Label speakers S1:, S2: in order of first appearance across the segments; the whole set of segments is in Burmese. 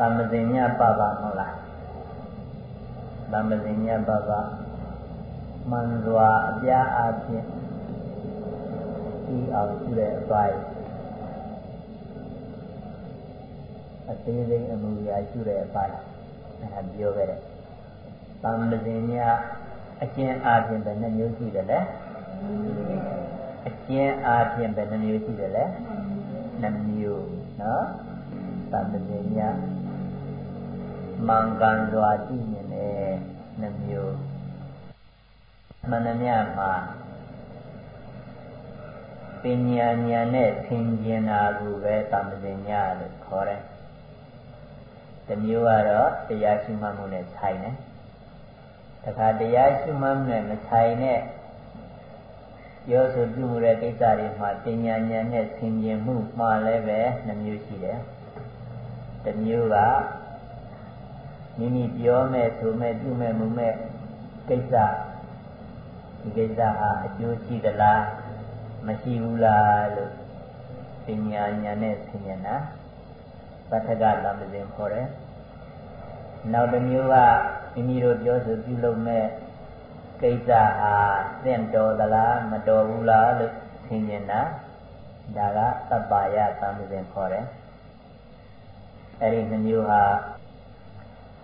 S1: တမဇင်ညပပမဟုတ်လားတမဇင်ညပပမှန်စွာအပြားအချင်းဤအောင်ရှိတဲ့အပိုင်းအသေးစိတ်အမှုရာရှိတဲ့အပိုင်းအဲပြောခဲ့တယ်တမဇင်ညအကျဉ်းအားဖြင့်ဘယ်နှမျိုးရှိတယ်လဲအကျဉ်းအားဖြင့်ဘယ်နှမျိုးရှိတယ်လဲနှမျိုးနော်တမဇင်ည မင်္ဂန်စွာကြည့်မြင်တဲ့နှမျိုးမန္တမြမှာပညာဉာဏ်နဲ့သင်ကျင်တာကိုပဲတမဇင်ညလို့ခေါ်တယ်။တစ်မျိုးကတော့တရားရှိမှမှုနဲ့ဆိုင်တယ်။တခါတရားရှိမှမှုနဲ့မဆိုင်တဲ့ပြောဆိုပြုမှုတဲ့ကိစ္စတွေမှာပညာဉာဏ်နဲ့သင်ကျင်မှုမှာလည်းပဲနှမျိုးရှိတယ်။တစ်မျိုးက မိမိပြောမဲ့ဆိုမဲ့ပြုမဲ့မှုမဲ့ကိစ္စဒီကိစ္စဟာအကျိုးရှိသလားမရှိဘူးလားလို့ပညာဉာဏ်နဲ့သိမြင်တာပဋ္ဌကလမ်းစဉ်ခေါ်တယ်နောက်တစ်မျိုးကမိမိတို့ပြောဆိုပြုလုပ်မဲ့ကိစ္စဟာသင့်တော်သလားမတော်ဘူးလားလို့သိမြင်တာဒါကသဗ္ဗယသံသင်ခေါ်တယ်အဲ့ဒီနှမျိုးဟာ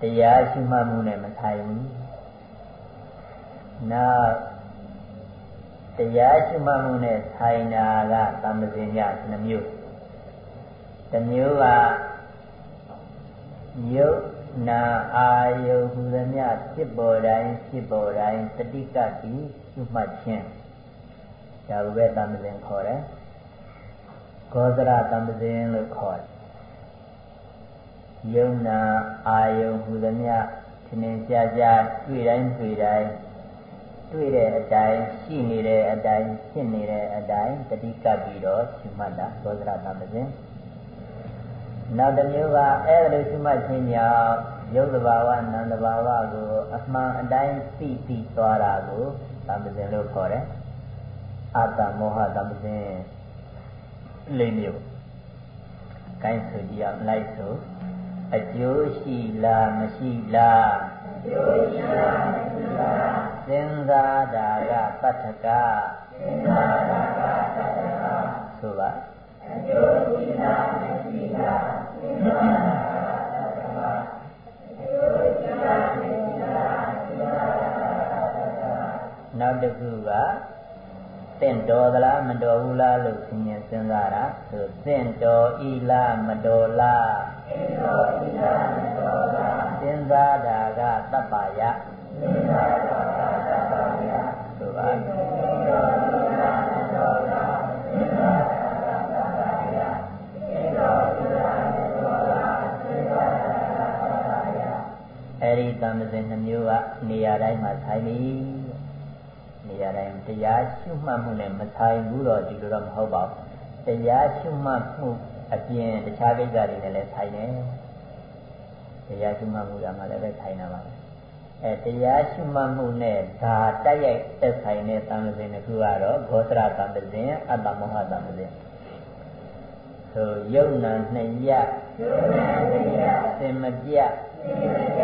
S1: တရားရှိမှမှုနဲ့မထိုင်ဘူးနောက်တရားရှိမှမှုနဲ့ထိုင်တာကသမ္ပဇင်ညနှမျိုးတစ်မျိုးကယုတ်နာအာယုဟူသမျှဖြစ်ပေါ်တိုင်းဖြစ်ပေါ်တိုင်းတတိကတိရှုမှတ်ခြင်းဒါဘယ်သမ္ပဇင်ခေါ်တယ်ဂောဇရသမ္ပဇင်လို့ခေါ်တယ် ယုံနာအာယုဟူသမျှသင်္င်ရှားရှားတွေ့တိုင်းတွေ့တိုင်းတွေ့တဲ့အတိုင်းရှိနေတဲ့အတိုင်းဖြစ်နေတဲ့အတိုင်းတတိကပ်ပြီးတော့ရှိမှတ်တာသောသရသမ္ပဇင်နောက်တစ်မျိုးကအဲ့ဒါလိုရှိမှတ်ခြင်းကြောင့်ယုတ်တဘာဝနန္တဘာဝကိုအမှန်အတိုင်းသိသိသွားတာကိုသမ္ပဇင်လို့ခေါ်တယ်အတ္တမောဟသမ္ပဇင်လေးမျိုးကိုင်းဆိုကြည့်အောင်လိုက်ဆို အကျိုးရှိလားမရှိလားအကျိုးရှိလားမရှိလားစဉ်းစားတာကပတ္ထကစဉ်းစားတာကပတ္ထကဆိုပါအကျိုးရှိလားမရှိလားစဉ်းစားတာကပတ္ထကအကျိုးရှိလားမရှိလားစဉ်းစားတာကပတ္ထကနောက်တစ်ခုက တင့်တော်သလားမတော်ဘူးလားလို့သင်ញစဉ်းစားတာဆိုတင့်တော်ဤလားမတော်လားတင့်တော်ဤလားမတော်လားစဉ်းစားတာကတပ္ပါယစဉ်းစားတာကတပ္ပါယဆိုပါတင့်တော်ဤလားမတော်လားစဉ်းစားတာကတပ္ပါယတင့်တော်ဤလားမတော်လားစဉ်းစားတာကတပ္ပါယအဲဒီတမ္ပဇင်နှမျိုးကနေရာတိုင်းမှာထိုင်ပြီး နေရာတိုင်းတရားရှုမှတ်မှုနဲ့မဆိုင်ဘူးတော့ဒီလိုတော့မဟုတ်ပါဘူးတရားရှုမှတ်မှုအပြင်တခြားကိစ္စတွေနဲ့လည်းဆိုင်တယ်တရားရှုမှတ်မှုကမှလည်းပဲဆိုင်တာပါအဲတရားရှုမှတ်မှုနဲ့ဒါတိုက်ရိုက်သက်ဆိုင်တဲ့သံဃာစဉ်တစ်ခုကတော့ဂောသရသံဃာစဉ်အတ္တမောဟသံဃာစဉ်ဆိုယုံနာနှစ်ရယုံနာနှစ်ရသင်မပြသင်မပြ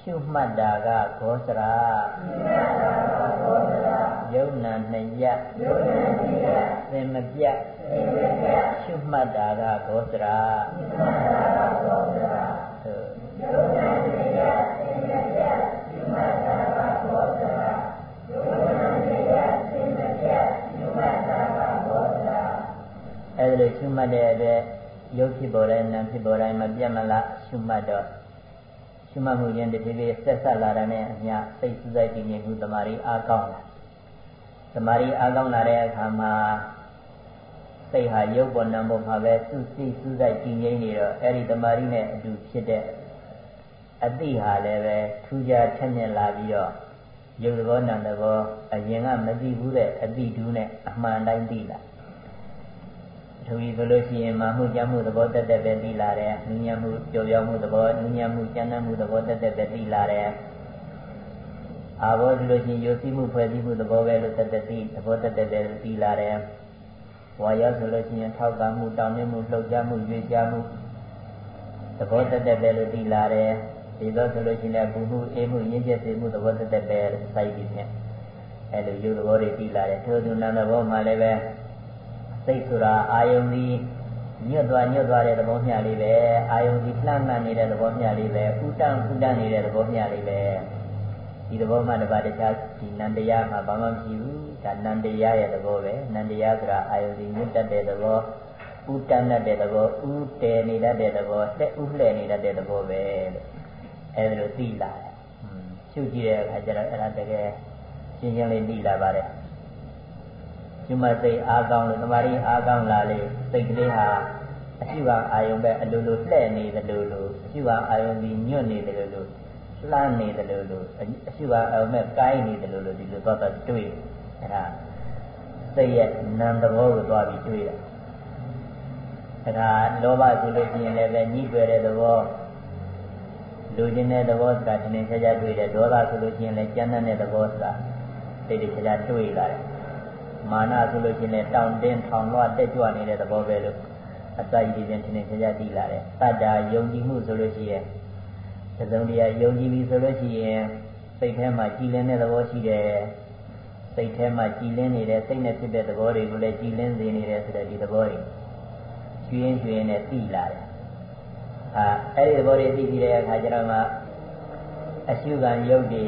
S1: ရှုမှတ်တာကဂောသရာရှုမှတ်တာကဂောသရာ ယုံနာနှစ်ရယုံနာနှစ်ရသင်မပြသင်မပြရှုမှတ်တာကဂောသရာရှုမှတ်တာကဂောသရာယုံနာနှစ်ရသင်မပြရှုမှတ်တာကဂောသရာယုံနာနှစ်ရသင်မပြရှုမှတ်တာကဂောသရာအဲ့ဒါလိုရှုမှတ်တဲ့အတွက်ရုပ်ဖြစ်ပေါ်တဲ့နာမ်ဖြစ်ပေါ်တိုင်းမပြတ်မလားရှုမှတ်တော့ရှုမှတ်မှုရင်တဖြည်းဖြည်းဆက်ဆက်လာတဲ့နဲ့အမျှစိတ်စူးစိုက်တည်ငြိမ်မှုတမာရီအားကောင်းလာ တမာရီအားကောင်းလာတဲ့အခါမှာစိတ်ဟာရုပ်ပေါ်နာမ်ပေါ်မှာပဲစူးစိစူးစိုက်တည်ငြိမ်နေတော့အဲ့ဒီတမာရီနဲ့အတူဖြစ်တဲ့အတိဟာလည်းပဲထူးခြားထက်မြက်လာပြီးတော့ရုပ်သဘောနာမ်သဘောအရင်ကမသိဘူးတဲ့အတိတူးနဲ့အမှန်တိုင်းသိလာထိုဤဆိုလို့ရှိရင်မာမှုကြမှုသဘောတက်တက်ပဲသိလာတယ်။နုညံမှုကြော်ပြောမှုသဘောနုညံမှုကျမ်းမ်းမှုသဘောတက်တက်ပဲသိလာတယ်။ အာဘောဆိုလို့ရှိရင်ယုံကြည်မှုဖွဲ့စည်းမှုသဘောပဲလို့တက်တက်သိသဘောတက်တက်ပဲသိလာတယ်။ဝါယောဆိုလို့ရှိရင်ထောက်ကမှုတောင်းနှမှုလှုပ်ရှားမှုရွေ့ရှားမှုသဘောတက်တက်ပဲလို့သိလာတယ်ဒီတော့ဆိုလို့ရှိရင်ဘူမှုအေးမှုရင်းချက်စေမှုသဘောတက်တက်ပဲစိုက်ပြီးဖြင့်အဲလိုယူသဘောတွေသိလာတယ်ထို့သူနာသဘောမှလည်းပဲစိတ်ဆိုတာအာယုန်ဒီညွတ်သွားညွတ်သွားတဲ့သဘောမျှလေးပဲအာယုန်ဒီလှမ်းမှန်နေတဲ့သဘောမျှလေးပဲဥတ္တံဥတ္တနေတဲ့သဘောမျှလေးပဲ ဒီသဘောမှတပါးတခြားဒီနန္တရားမှာဘာမှမရှိဘူးဒါနန္တရားရဲ့သဘောပဲနန္တရားဆိုတာအာယုန်ဒီညွတ်တတ်တဲ့သဘောဥတန်းတတ်တဲ့သဘောဥတည်နေတတ်တဲ့သဘောတက်ဥလှည့်နေတတ်တဲ့သဘောပဲလို့အဲဒီလိုသိလာတယ်ရှုကြည့်တဲ့အခါကျတော့အဲ့ဒါတကယ်ရှင်းရှင်းလေးသိလာပါတယ်ကျွမစိတ်အားကောင်းလို့တမာရီအားကောင်းလာလေစိတ်ကလေးဟာအရှိပါအာယုံပဲအလိုလိုလှဲ့နေတယ်လို့လို့အရှိပါအာယုံကြီးညွတ်နေတယ်လို့လို့ လှမ်းနေတယ်လို့လို့အရှိပါအာယုံမဲ့ကိုင်းနေတယ်လို့လို့ဒီလိုတော့တွေ့အဲ့ဒါစိတ်ရဲ့နံသဘောကိုသွားပြီးတွေ့တယ်အဲ့ဒါလောဘဆိုလို့ရှိရင်လည်းပဲညှိွယ်တဲ့သဘောလူချင်းတဲ့သဘောဆိုတာဒီနေ့ချက်ချက်တွေ့တယ်ဒေါသဆိုလို့ရှိရင်လည်းကြမ်းတဲ့သဘောဆိုတာတိတ်တိတ်ချက်ချက်တွေ့လာတယ်မာနဆိုလို့ရှိရင်လည်းတောင်းတင်းထောင်လွှတ်တက်ကြွနေတဲ့သဘောပဲလို့အစာရည်ချင်းဒီနေ့ချက်ချက်သိလာတယ်တတ္တာယုံကြည်မှုဆိုလို့ရှိရင် သုံးတရားယုံကြည်ပြီဆိုလို့ရှိရင်စိတ်ထဲမှာကြည်လင်းတဲ့သဘောရှိတယ်စိတ်ထဲမှာကြည်လင်းနေတဲ့စိတ်နဲ့ဖြစ်တဲ့သဘောတွေကိုလည်းကြည်လင်းစေနေတယ်ဆိုတဲ့ဒီသဘောတွေကျွင်းကျွင်းနဲ့သိလာတယ်အာအဲ့ဒီသဘောတွေသိပြီးတဲ့အခါကျတော့မှအရှုခံယုတ်တွေ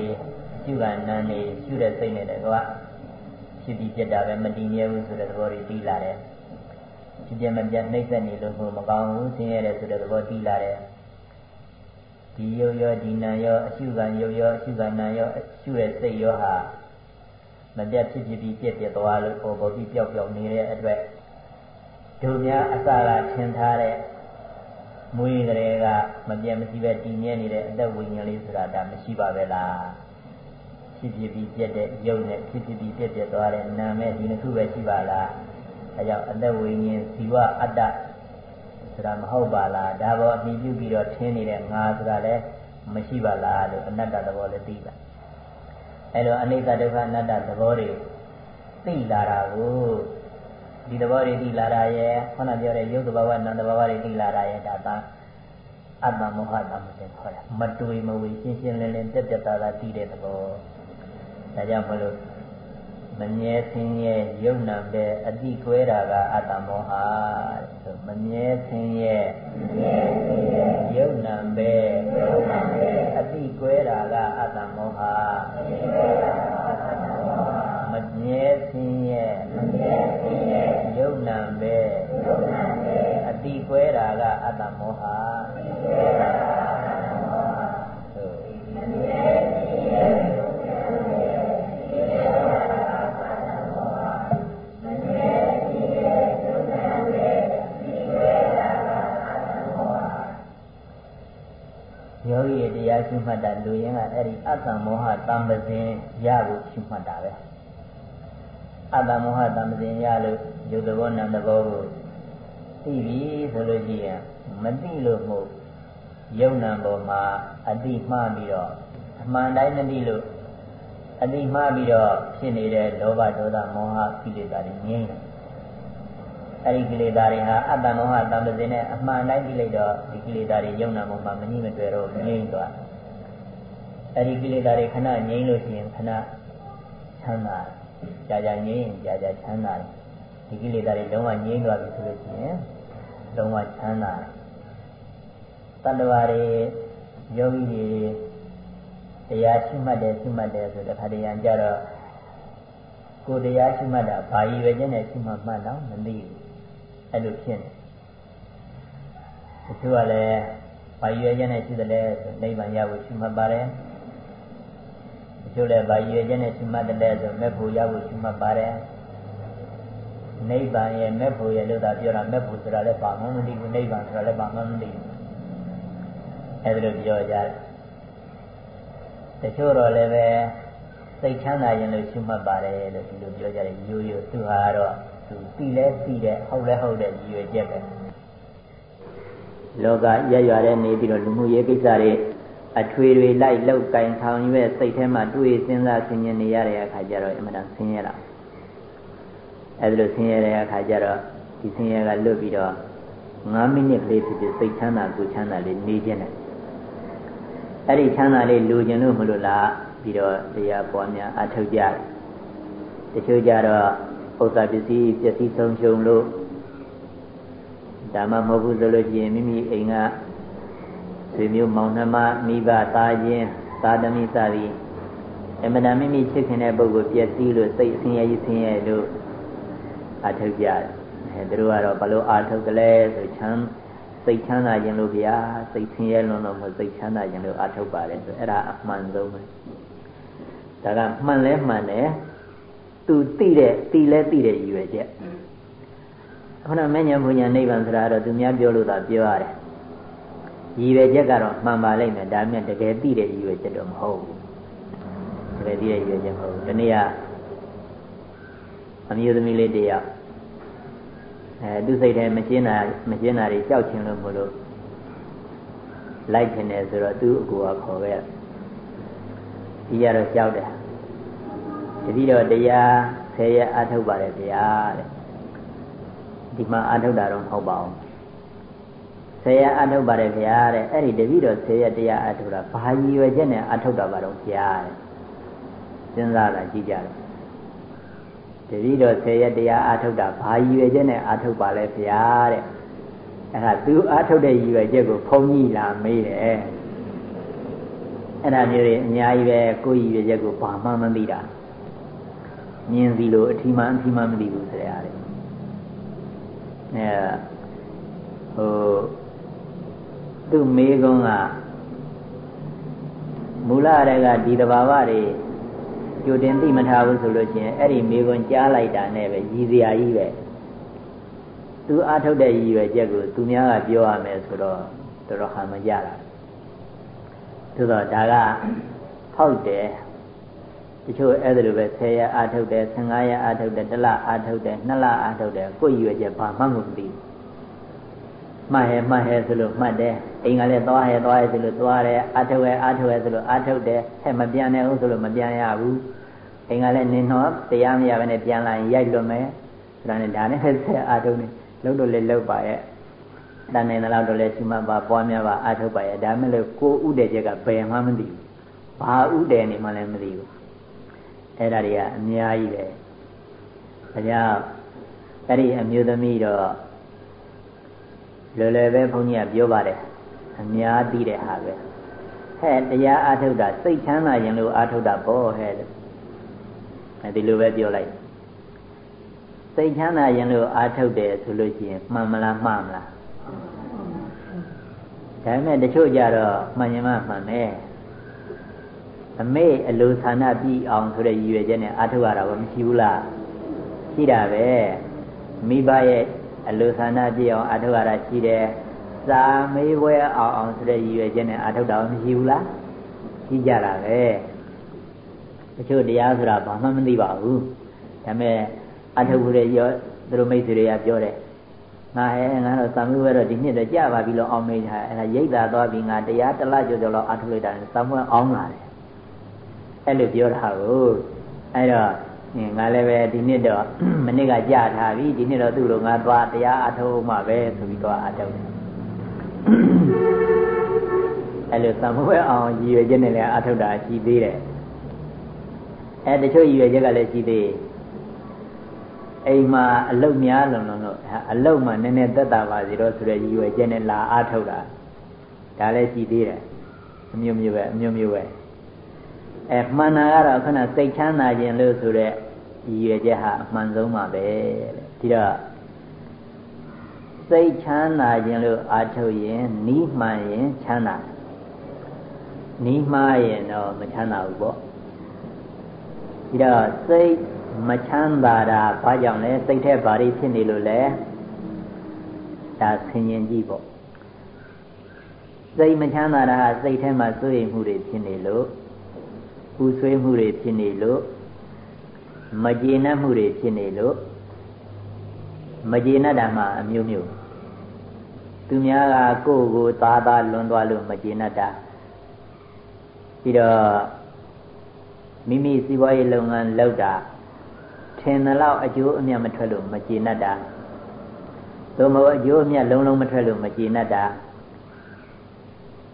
S1: ရှုခံနာနေရှုတဲ့စိတ်နဲ့တကွာဖြစ်ပြီးပြတ်တာပဲမတည်မြဲဘူးဆိုတဲ့သဘောတွေသိလာတယ်ဖြစ်ပြမပြတ်နှိမ့်ဆက်နေလို့မကောင်းဘူးဆင်းရဲတယ်ဆိုတဲ့သဘောသိလာတယ် ဒီယုတ်ရောဒီနာရောအရှုခံယုတ်ရောအရှုခံနာရောအရှုတဲ့စိတ်ရောဟာမပြတ်ဖြစ်ဖြစ်ပြီးပြတ်ပြတ်သွားလို့ပေါ်ပေါ်ပြီးပျောက်ပျောက်နေတဲ့အတွက်ဒုများအစကထင်ထားတဲ့မွေးကလေးကမပြတ်မရှိပဲတည်မြဲနေတဲ့အသက်ဝိညာဉ်လေးဆိုတာဒါမရှိပါပဲလားဖြစ်ဖြစ်ပြီးပြတ်တဲ့ယုတ်နဲ့ဖြစ်ဖြစ်ပြီးပြတ်ပြတ်သွားတဲ့နာမဲ့ဒီနှစ်ခုပဲရှိပါလားအဲကြောင့်အသက်ဝိညာဉ်ဇီဝအတ္တ ဆိုတာမဟုတ်ပါလားဒါပေါ်အပြီးပြုပြီးတော့ထင်းနေတဲ့ငါဆိုတာလည်းမရှိပါလားလို့အနတ္တသဘောလည်းသိပါအဲလိုအနိစ္စဒုက္ခအနတ္တသဘောတွေသိလာတာကိုဒီသဘောတွေသိလာတာရဲ့ခုနပြောတဲ့ယုတ်တဘာဝနံတဘာဝတွေသိလာတာရဲ့ဒါသာအတ္တမောဟတမတင်ခေါ်တာမတွေ့မဝေရှင်းရှင်းလင်းလင်းပြတ်ပြတ်သားသားသိတဲ့သဘောဒါကြောင့်မလို့ မမြဲဆင်းရဲယုံနာပဲအတိကွဲတာကအတ္တမောဟဆိုမမြဲဆင်းရဲယုံနာပဲအတိကွဲတာကအတ္တမောဟမမြဲဆင်းရဲယုံနာပဲအတိကွဲတာကအတ္တမောဟ တရားရှိမှတ်တာလူရင်းကအဲ့ဒီအတ္တမောဟတံပဇင်ရဖို့ရှိမှတ်တာပဲအတ္တမောဟတံပဇင်ရလို့ယုတ်ဘောနံတဘောကိုသိပြီဆိုလို့ရှိရင်မသိလို့မဟုတ်ယုံနံပေါ်မှာအတိမှားပြီးတော့အမှန်တိုင်းမသိလို့အတိမှားပြီးတော့ဖြစ်နေတဲ့လောဘဒေါသမောဟကိလေသာတွေငြိမ်းတယ်အဲဒီကိလေသာတွေဟာအတ္တမောဟတံပဇင်နဲ့အမှန်တိုင်းကြည့်လိုက်တော့ဒီကိလေသာတွေယုံနာပေါ်မှာမငြိမတွေ့တော့ငြိမ်းသွား အဲဒီကိလေသာတွေခဏငြိမ်းလို့ရှိရင်ခဏချမ်းသာကြာကြာငြိမ်းကြာကြာချမ်းသာဒီကိလေသာတွေလုံးဝငြိမ်းသွားပြီဆိုလို့ရှိရင်လုံးဝချမ်းသာတတ္တဝါတွေယောဂီတွေတရားရှိမှတ်တယ်ရှိမှတ်တယ်ဆိုတဲ့ခါတည်းရန်ကြတော့ကိုယ်တရားရှိမှတ်တာဘာရည်ရွယ်ချက်နဲ့ရှိမှတ်မှတ်တော့မသိဘူးအဲ့လိုဖြစ်နေတချို့ကလည်းဘာရွယ်ချက်နဲ့ရှိတယ်လဲဆိုနိဗ္ဗာန်ရဖို့ရှိမှတ်ပါတယ်တ ချို့လည်းဘာရွယ်ချက်နဲ့ရှိမှတ်တယ်လဲဆိုမဲ့ဖို့ရဖို့ရှိမှတ်ပါတယ်နိဗ္ဗာန်ရဲ့မဲ့ဖို့ရဲ့လို့သာပြောတာမဲ့ဖို့ဆိုတာလည်းဘာမှမသိဘူးနိဗ္ဗာန်ဆိုတာလည်းဘာမှမသိဘူးအဲ့ဒါလိုပြောကြတယ်တချို့တော့လည်းပဲစိတ်ချမ်းသာရင်လို့ရှိမှတ်ပါတယ်လို့ဒီလိုပြောကြတယ်ရိုးရိုးသူဟာတော့သူသိလဲသိတယ်ဟုတ်လဲဟုတ်တယ်ရည်ရွယ်ချက်ပဲလောကရရွာတဲ့နေပြီးတော့လူမှုရေးကိစ္စတွေ အထွေတွေလိုက်လောက်ကင်ဆောင်ရွက်စိတ်ထဲမှာတွေးစဉ်းစားဆင်ခြင်နေရတဲ့အခါကျတော့အမှန်တန်ဆင်းရဲတာအဲဒီလိုဆင်းရဲတဲ့အခါကျတော့ဒီဆင်းရဲကလွတ်ပြီးတော့9မိနစ်ကလေးဖြစ်ဖြစ်စိတ်ချမ်းသာကိုချမ်းသာလေးနေခြင်းနဲ့အဲ့ဒီချမ်းသာလေးလူကျင်လို့မလို့လားပြီးတော့တရားပွားများအထောက်ကြတယ်တချို့ကြတော့ဥစ္စာပစ္စည်းပစ္စည်းဆုံးရှုံလို့ဒါမှမဟုတ်ဘူးဆိုလို့ရှိရင်မိမိအိမ်က ဆွေမျိုးမောင်နှမမိဘသားချင်းသာသမီစသည်အမှန်တမ်းမိမိချစ်ခင်တဲ့ပုဂ္ဂိုလ်ပျက်စီးလို့စိတ်ဆင်းရဲကြီးဆင်းရဲလို့အထောက်ကြတယ်အဲသူတို့ကတော့ဘလို့အာထုတ်တယ်လဲဆိုချမ်းစိတ်ချမ်းသာခြင်းလို့ဗျာစိတ်ဆင်းရဲလွန်းတော့မဟုတ်စိတ်ချမ်းသာခြင်းလို့အာထုတ်ပါတယ်ဆိုအဲ့ဒါအမှန်ဆုံးပဲဒါကမှန်လဲမှန်တယ်သူသိတဲ့သိလဲသိတဲ့ရည်ရွယ်ချက်ခုနမဉ္ဇဉ်ဘုညာနိဗ္ဗာန်ဆိုတာတော့သူများပြောလို့သာပြောရတယ် ရည်ရွယ်ချက်ကတော့မှန်ပါလိမ့်မယ်ဒါပေမဲ့တကယ်သိတဲ့ရည်ရွယ်ချက်တော့မဟုတ်ဘူးတကယ်သိတဲ့ရည်ရွယ်ချက်မဟုတ်ဘူးဒီနေ့ကအမျိုးသမီးလေးတယောက်အဲသူစိတ်ထဲမရှင်းတာမရှင်းတာတွေကြောက်ချင်လို့မလို့လိုက်ခင်တယ်ဆိုတော့သူ့အကူကခေါ်ခဲ့ဒီရတော့ကြောက်တယ်တတိတော့တရားဆယ်ရက်အထုတ်ပါတယ်ဗျာတဲ့ဒီမှာအထုတ်တာတော့မဟုတ်ပါဘူး ဆယ်ရက်အထုတ်ပါတယ်ဗျာတဲ့အဲ့ဒီတတိတော့ဆယ်ရက်တရားအထုတ်တာဘာရည်ရွယ်ချက်နဲ့အထုတ်တာပါတော့ဗျာတဲ့စဉ်းစားတာကြည့်ကြတယ်တတိတော့ဆယ်ရက်တရားအထုတ်တာဘာရည်ရွယ်ချက်နဲ့အထုတ်ပါလဲဗျာတဲ့အဲ့ဒါသူအထုတ်တဲ့ရည်ရွယ်ချက်ကိုဖုံးကြီးလာမေးတယ်အဲ့ဒါမျိုးတွေအများကြီးပဲကိုယ်ရည်ရွယ်ချက်ကိုဘာမှမသိတာမြင်စီလို့အထီးမှအထီးမှမသိဘူးဆိုရတဲ့အဲဟို သူ့မေကုန်းကမူလရကဒီတဘာဝတွေကြိုတင်သိမထားဘူးဆိုလို့ချင်းအဲ့ဒီမေကွန်ကြားလိုက်တာနဲ့ပဲရည်စရာကြီးပဲသူအားထုတ်တဲ့ရည်ရွယ်ချက်ကိုသူများကပြောရမယ်ဆိုတော့တော်တော်ဟန်မကြတာသို့တော့ဒါကဖောက်တယ်တချို့အဲ့ဒါလိုပဲ10ရက်အားထုတ်တယ်15ရက်အားထုတ်တယ်1လအားထုတ်တယ်2လအားထုတ်တယ်ကိုယ်ရည်ရွယ်ချက်ဘာမှမသိဘူး မှတ်ဟဲမှတ်ဟဲဆိုလို့မှတ်တယ်အိမ်ကလည်းသွားဟဲသွားဟဲဆိုလို့သွားတယ်အားထုတ်ဟဲအားထုတ်ဟဲဆိုလို့အားထုတ်တယ်ဟဲ့မပြန်နဲ့ဟုတ်ဆိုလို့မပြန်ရဘူးအိမ်ကလည်းနင်တော့တရားမရဘဲနဲ့ပြန်လာရင်ရိုက်လွတ်မယ်ဆိုတာနဲ့ဒါနဲ့ဆက်အားထုတ်နေလုံးတော့လည်းလောက်ပါရဲ့တန်နေတယ်လို့လည်းရှိမှပါပွားများပါအားထုတ်ပါရဲ့ဒါမဲ့လို့ကိုဥတဲ့ချက်ကဘယ်မှမသိဘူးဘာဥတဲ့နေမှလည်းမသိဘူးအဲ့ဒါတွေကအများကြီးပဲဒါကြောင့်အဲ့ဒီအမျိုးသမီးတော့ လွယ်လွယ်ပဲဘုန်းကြီးကပြောပါတယ်အများသိတဲ့ဟာပဲဟဲ့တရားအားထုတ်တာစိတ်ချမ်းသာရင်လို့အားထုတ်တာပေါ့ဟဲ့အဲဒီလိုပဲပြောလိုက်စိတ်ချမ်းသာရင်လို့အားထုတ်တယ်ဆိုလို့ရှိရင်မှန်မလားမှားမလားဒါပေမဲ့တချို့ကြတော့မှန်ရင်မှမှန်တယ်အမေအလိုဆန္ဒပြည့်အောင်ဆိုတဲ့ရည်ရွယ်ချက်နဲ့အားထုတ်ရတာဘာမရှိဘူးလားရှိတာပဲမိဘရဲ့ အလိုဆန္ဒပြည့်အောင်အားထုတ်ရတာရှိတယ်စာမေးပွဲအောင်အောင်ဆိုတဲ့ရည်ရွယ်ချက်နဲ့အားထုတ်တာမရှိဘူးလားရှိကြတာပဲတချို့တရားဆိုတာဘာမှမသိပါဘူးဒါပေမဲ့အထုပ်ခုတွေရောသူတို့မိတ်ဆွေတွေကပြောတယ်ငါဟဲငါတော့သံမွေးဝဲတော့ဒီနှစ်တော့ကြာပါပြီလို့အောင်မေးတာအဲ့ဒါရိတ်သာသွားပြီးငါတရားတစ်လကျော်ကျော်လောက်အထုပ်လိုက်တာသံမွေးအောင်လာတယ်အဲ့လိုပြောတာကိုအဲ့တော့ ငါလည်းပဲဒီနှစ်တော့မနစ်ကကြာထားပြီဒီနှစ်တော့သူ့လိုငါသွားတရားအထုပ်မှပဲဆိုပြီးတော့အထုပ်တယ်အဲ့လိုသံမွေးအောင်ရည်ရွယ်ချက်နဲ့လည်းအထုပ်တာရှိသေးတယ်အဲတချို့ရည်ရွယ်ချက်ကလည်းရှိသေးအိမ်မှာအလုတ်များလုံလုံလို့အလုတ်မှာနည်းနည်းသက်တာပါစီတော့ဆိုတဲ့ရည်ရွယ်ချက်နဲ့လာအားထုတ်တာဒါလည်းရှိသေးတယ်အမျိုးမျိုးပဲအမျိုးမျိုးပဲအဲမှန်တာကတော့ခဏစိတ်ချမ်းသာခြင်းလို့ဆိုတဲ့ ရည်ရွယ်ချက်ဟာအမှန်ဆုံးပါပဲတဲ့ဒီတော့စိတ်ချမ်းသာခြင်းလို့အားထုတ်ရင်နီးမှန်ရင်ချမ်းသာနီးမှားရင်တော့မချမ်းသာဘူးပေါ့ဒီတော့စိတ်မချမ်းသာတာဘာကြောင့်လဲစိတ်ထဲဘာတွေဖြစ်နေလို့လဲဒါဆင်ញင်ကြည့်ပေါ့စိတ်မချမ်းသာတာဟာစိတ်ထဲမှာစိုးရိမ်မှုတွေဖြစ်နေလို့ပူဆွေးမှုတွေဖြစ်နေလို့ မကျေနပ်မှုတွေဖြစ်နေလို့မကျေနပ်တာမှအမျိုးမျိုးသူများကကိုယ့်ကိုသားသားလွန်သွားလို့မကျေနပ်တာပြီးတော့မိမိစီးပွားရေးလုပ်ငန်းလုပ်တာထင်သလောက်အကျိုးအမြတ်မထွက်လို့မကျေနပ်တာသို့မဟုတ်အကျိုးအမြတ်လုံးလုံးမထွက်လို့မကျေနပ်တာ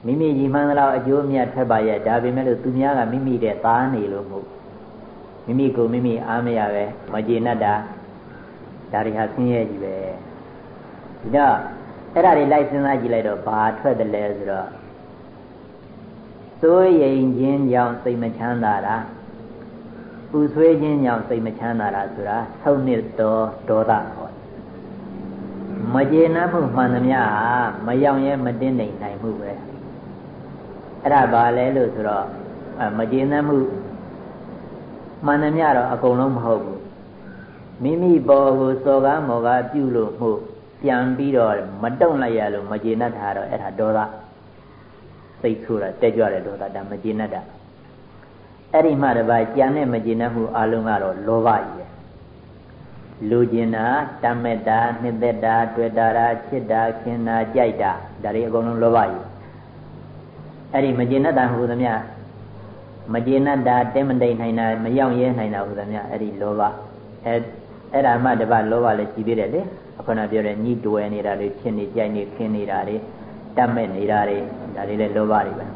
S1: မိမိကြီးမှန်းသလောက်အကျိုးအမြတ်ထွက်ပါရဲ့ဒါပေမဲ့လို့သူများကမိမိတဲ့သားနေလို့မဟုတ် မိမိကိုမိမိအားမရပဲမကျေနပ်တာဒါတွေဟာဆင်းရဲကြီးပဲဒီတော့အဲ့ဒါတွေလိုက်စဉ်းစားကြည့်လိုက်တော့ဘာထွက်တယ်လဲဆိုတော့စိုးရိမ်ခြင်းကြောင့်စိတ်မချမ်းသာတာပူဆွေးခြင်းကြောင့်စိတ်မချမ်းသာတာဆိုတာသုံးနှစ်တော်ဒေါသခေါ်မကျေနပ်မှုမှန်သမျှဟာမရောက်ရဲမတင်းနိုင်နိုင်မှုပဲအဲ့ဒါဘာလဲလို့ဆိုတော့မကျေနပ်မှု မှန်သမျှတော့အကုန်လုံးမဟုတ်ဘူးမိမိဘောကိုစော်ကားမော်ကားပြုလို့မှုပြန်ပြီးတော့မတုံ့လိုက်ရလို့မကျေနပ်တာတော့အဲ့ဒါဒေါသစိတ်ဆိုးတာတက်ကြွတဲ့ဒေါသဒါမကျေနပ်တာအဲ့ဒီမှတပါးကြံတဲ့မကျေနပ်မှုအလုံးကတော့လောဘကြီးပဲလူကျင်တာတမက်တာနှစ်သက်တာတွေ့တာတာချစ်တာခင်တာကြိုက်တာဒါတွေအကုန်လုံးလောဘကြီးအဲ့ဒီမကျေနပ်တာဟူသမျှ မကျေနပ်တာတင်းမတိန်နိုင်တာမရောက်ရဲနိုင်တာဟူသမျှအဲ့ဒီလောဘအဲအဲ့ဒါမှတပါးလောဘလည်းရှိသေးတယ်လေအခုနပြောတဲ့ညှိတွယ်နေတာတွေဖြစ်နေကြိုက်နေခင်းနေတာတွေတတ်မဲ့နေတာတွေဒါတွေလည်းလောဘတွေပဲ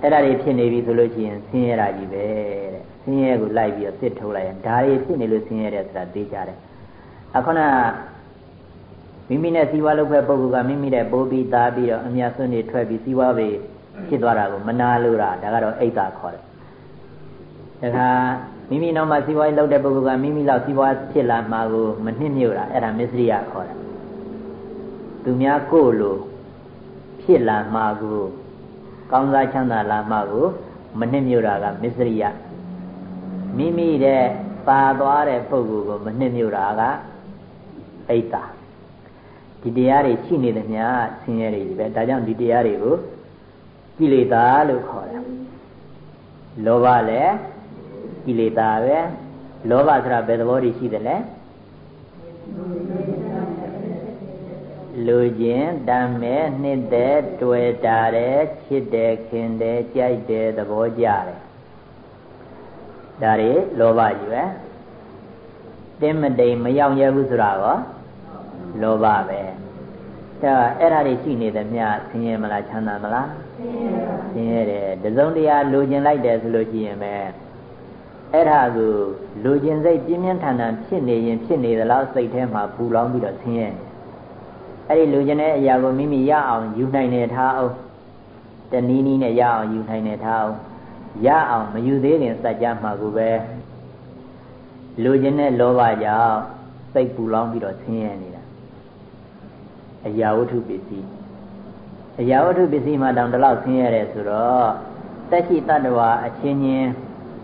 S1: အဲ့ဒါတွေဖြစ်နေပြီဆိုလို့ရှိရင်ဆင်းရဲတာကြီးပဲတဲ့ဆင်းရဲကိုလိုက်ပြီးတော့စစ်ထုတ်လိုက်ရင်ဒါတွေဖြစ်နေလို့ဆင်းရဲတယ်ဆိုတာသိကြတယ်အခုနမိမိနဲ့စီးပွားလုပ်ဖက်ပုဂ္ဂိုလ်ကမိမိနဲ့ပိုးပြီးသားပြီးတော့အမြတ်စွန်းတွေထွက်ပြီးစီးပွားပဲ ဖြစ်သွားတာကိုမနာလို့တာဒါကတော့အိတ်သာခေါ်တယ်ဒါကမိမိနောက်မှာစီးပွားရေးလုပ်တဲ့ပုဂ္ဂိုလ်ကမိမိလောက်စီးပွားဖြစ်လာမှာကိုမနှိမ့်မြို့တာအဲ့ဒါမစ္စရိယခေါ်တယ်သူများကိုလိုဖြစ်လာမှာကိုကောင်းစားချမ်းသာလာမှာကိုမနှိမ့်မြို့တာကမစ္စရိယမိမိတဲ့ပါသွားတဲ့ပုဂ္ဂိုလ်ကိုမနှိမ့်မြို့တာကအိတ်တာဒီတရားတွေရှိနေတယ်များဆင်းရဲတွေပဲဒါကြောင့်ဒီတရားတွေကို ကိလေသာလို့ခေါ်တယ်လောဘလည်းကိလေသာပဲလောဘဆိုတာဘယ်သဘောတွေရှိသလဲလူချင်းတမ်းမဲ့နှစ်သက်တွေ့တာတယ်ချစ်တယ်ခင်တယ်ကြိုက်တယ်သဘောကြတယ်ဒါတွေလောဘကြီးပဲတင်းမတိမ်မရောက်ရဘူးဆိုတာရောလောဘပဲဒါအဲ့ဒါတွေရှိနေတယ်မြဆင်းရဲမလားချမ်းသာမလား ဆင်းရဲတယ်တစုံတရာလိုချင်လိုက်တယ်ဆိုလို့ရှိရင်ပဲအဲ့ဒါကိုလူကျင်စိတ်ပြင်းပြင်းထန်ထန်ဖြစ်နေရင်ဖြစ်နေသလားစိတ်ထဲမှာပူလောင်ပြီးတော့ဆင်းရဲအဲ့ဒီလူကျင်တဲ့အရာကိုမိမိရအောင်ယူနိုင်နေထားအောင်တနည်းနည်းနဲ့ရအောင်ယူနိုင်နေထားအောင်ရအောင်မယူသေးခင်စัจ जा မှာကိုပဲလူကျင်တဲ့လောဘကြောင့်စိတ်ပူလောင်ပြီးတော့ဆင်းရဲနေတာအရာဝတ္ထုပစ္စည်း အရာဝတ္ထုပစ္စည်းမှာတောင်ဒီလောက်ဆင်းရဲတယ်ဆိုတော့တက်ရှိတ attva အချင်းချင်း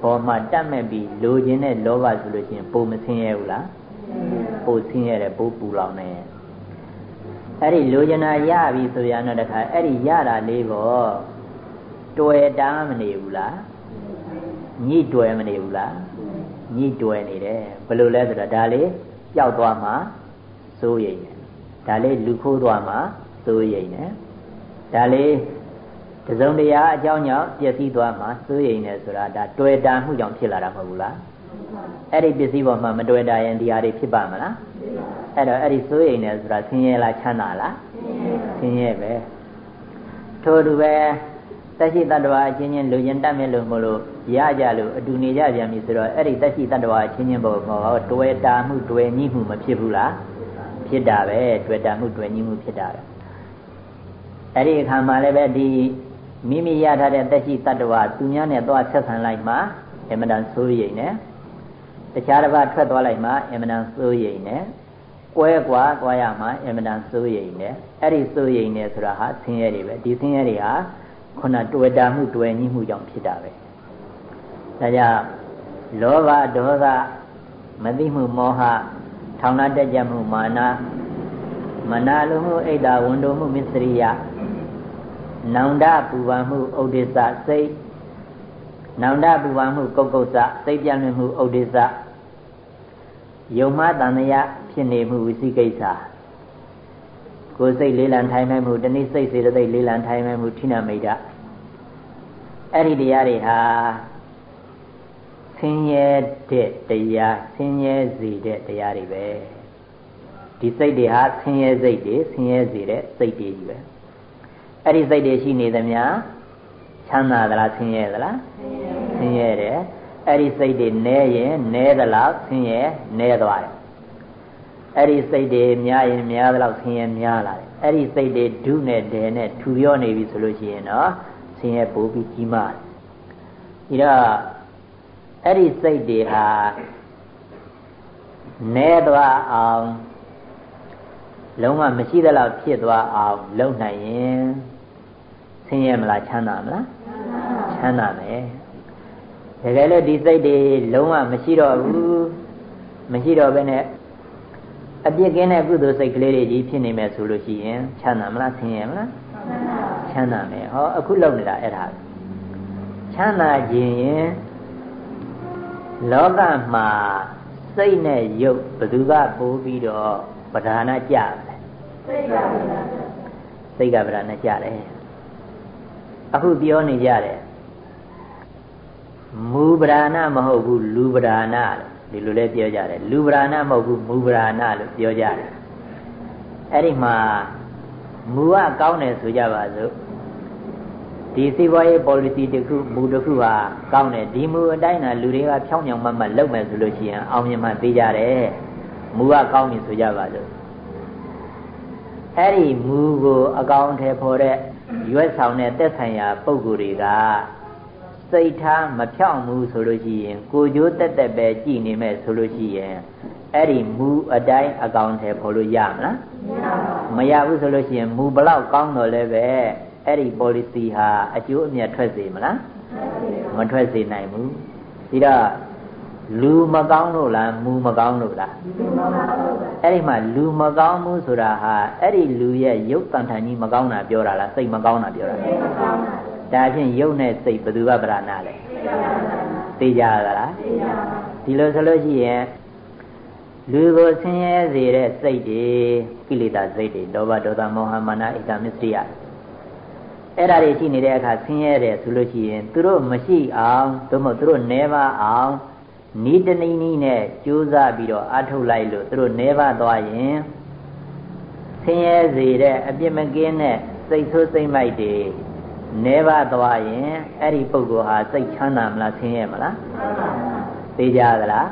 S1: ပေါ်မှာတတ်မဲ့ပြီးလိုချင်တဲ့လောဘဆိုလို့ရှိရင်ပုံမဆင်းရဲဘူးလားပုံဆင်းရဲတယ်ပုံပူလောင်နေအဲ့ဒီလိုချင်တာရပြီဆိုရတော့တခါအဲ့ဒီရတာလေးကိုတွေ့တာမနေဘူးလားညှိတွေ့မနေဘူးလားညှိတွေ့နေတယ်ဘယ်လိုလဲဆိုတော့ဒါလေးပျောက်သွားမှစိုးရိမ်တယ်ဒါလေးလူခိုးသွားမှစိုးရိမ်တယ် ဒါလေးတစုံတရာအကြောင်းကြောင့်ပျက်စီးသွားမှစိုးရိမ်နေဆိုတာဒါတွေ့တာမှုကြောင့်ဖြစ်လာတာမဟုတ်ဘူးလားအဲ့ဒီပစ္စည်းပေါ်မှာမတွေ့တာရင်ဒီဟာတွေဖြစ်ပါမလားအဲ့တော့အဲ့ဒီစိုးရိမ်နေဆိုတာဆင်းရဲလားချမ်းသာလားဆင်းရဲပဲထို့တူပဲတက်ရှိတ attva အချင်းချင်းလူရင်တတ်မဲ့လို့မလို့ရကြလို့အတူနေကြပြန်ပြီဆိုတော့အဲ့ဒီတက်ရှိတ attva အချင်းချင်းပေါ်မှာတွေ့တာမှုတွေ့ညှိမှုမဖြစ်ဘူးလားဖြစ်တာပဲတွေ့တာမှုတွေ့ညှိမှုဖြစ်တာပဲ အဲ့ဒီအခါမှာလည်းပဲဒီမိမိရထားတဲ့တက်ရှိတ attva သူများနဲ့သွားဆက်ဆံလိုက်မှအမှန်တန်ဆိုးရိမ်နေတခြားတစ်ပါးထွက်သွားလိုက်မှအမှန်တန်ဆိုးရိမ်နေကွဲကွာသွားရမှအမှန်တန်ဆိုးရိမ်နေအဲ့ဒီဆိုးရိမ်နေဆိုတာဟာဆင်းရဲတွေပဲဒီဆင်းရဲတွေဟာခုနတွေ့တာမှုတွေ့ညှိမှုကြောင့်ဖြစ်တာပဲဒါကြောင့်လောဘဒေါသမသိမှုမောဟထောင်နာတက်ကြမှုမာနမနာလိုမှုအိတ်တာဝန်တိုမှုမစ္စရိယ နောင်တပူပန်မှုဥဒိစ္စစိတ်နောင်တပူပန်မှုကုတ်ကုတ်စစိတ်ပြန့်လွင့်မှုဥဒိစ္စယုံမှတန်မြဖြစ်နေမှုဝိသိကိစ္စကိုယ်စိတ်လေးလံထိုင်မဲ့မှုတနည်းစိတ်စေတသိက်လေးလံထိုင်မဲ့မှုထိနာမိတ်အဲ့ဒီတရားတွေဟာဆင်းရဲတဲ့တရားဆင်းရဲစေတဲ့တရားတွေပဲဒီစိတ်တွေဟာဆင်းရဲစိတ်တွေဆင်းရဲစေတဲ့စိတ်တွေကြီးပဲ အဲ့ဒီစိတ်တွေရှိနေသမျှချမ်းသာသလားဆင်းရဲသလားဆင်းရဲတယ်အဲ့ဒီစိတ်တွေနည်းရင်နည်းသလားဆင်းရဲနည်းသွားတယ်အဲ့ဒီစိတ်တွေများရင်များသလောက်ဆင်းရဲများလာတယ်အဲ့ဒီစိတ်တွေဒုနဲ့ဒယ်နဲ့ထူပြောနေပြီဆိုလို့ရှိရင်တော့ဆင်းရဲပိုပြီးကြီးမားတယ်ဒါတော့အဲ့ဒီစိတ်တွေဟာနဲသွားအောင်လုံးဝမရှိသလောက်ဖြစ်သွားအောင်လုပ်နိုင်ရင်ဆ င်းရဲမလားချမ်းသာမလားချမ်းသာမယ်တကယ်လို့ဒီစိတ်တွေလုံးဝမရှိတော့ဘူးမရှိတော့ဘဲနဲ့အပြစ်ကင်းတဲ့ကုသိုလ်စိတ်ကလေးတွေကြီးဖြစ်နေမယ်ဆိုလို့ရှိရင်ချမ်းသာမလားဆင်းရဲမလားချမ်းသာမယ်ဟောအခုလုပ်နေတာအဲ့ဒါချမ်းသာခြင်းရင်လောကမှာစိတ်နဲ့ရုပ်ဘယ်သူကပိုးပြီးတော့ပဓာနာကြတယ်စိတ်ကပဓာနာစိတ်ကပဓာနာကြတယ် အခုပြောနေကြတယ်မူပဓာနာမဟုတ်ဘူးလူပဓာနာဒီလိုလဲပြောကြတယ်လူပဓာနာမဟုတ်ဘူးမူပဓာနာလို့ပြောကြတယ်အဲ့ဒီမှာမူကကောင်းတယ်ဆိုကြပါစို့ဒီစီးပွားရေး policy တခုမူတခုဟာကောင်းတယ်ဒီမူအတိုင်းကလူတွေကဖြောင်းဖြောင်းမတ်မတ်လုပ်မယ်ဆိုလို့ရှိရင်အောင်မြင်မှသိကြတယ်မူကကောင်းပြီဆိုကြပါစို့အဲ့ဒီမူကိုအကောင်အထည်ဖော်တဲ့ ရွက်ဆောင်တဲ့တက်ဆိုင်ရာပုံကိုယ်တွေကစိတ်ထားမဖြောင့်ဘူးဆိုလို့ရှိရင်ကိုကြိုးတက်တက်ပဲကြည်နေမဲ့ဆိုလို့ရှိရင်အဲ့ဒီမူအတိုင်းအကောင်အထည်ဖော်လို့ရမလားမရဘူးဆိုလို့ရှိရင်မူဘလောက်ကောင်းတော့လည်းပဲအဲ့ဒီ policy ဟာအကျိုးအမြတ်ထွက်စေမလားမထွက်စေနိုင်ဘူးဒီတော့ လူမကောင်းလို့လားမူမကောင်းလို့လားအဲ့ဒီမှာလူမကောင်းဘူးဆိုတာဟာအဲ့ဒီလူရဲ့ရုပ်တန်ထန်ကြီးမကောင်းတာပြောတာလားစိတ်မကောင်းတာပြောတာစိတ်မကောင်းတာဒါဖြင့်ရုပ်နဲ့စိတ်ဘယ်သူကဗရဏလဲသိကြသလားဒီလိုဆိုလို့ရှိရင်လူကိုဆင်းရဲစေတဲ့စိတ်တွေကိလေသာစိတ်တွေလောဘဒေါသမောဟမာနဣဒ္ဓမစ္စရိယအဲ့ဒါတွေရှိနေတဲ့အခါဆင်းရဲတယ်ဆိုလို့ရှိရင်သူတို့မရှိအောင်သို့မဟုတ်သူတို့နှဲပါအောင် နီးတနည်းနည်းနဲ့ကြိုးစားပြီးတော့အထုတ်လိုက်လို့သူတို့နှဲပါသွားရင်ဆင်းရဲစေတဲ့အပြစ်မကင်းတဲ့စိတ်ဆိုးစိတ်မိုက်တွေနှဲပါသွားရင်အဲ့ဒီပုဂ္ဂိုလ်ဟာစိတ်ချမ်းသာမလားဆင်းရဲမလားသိကြသလား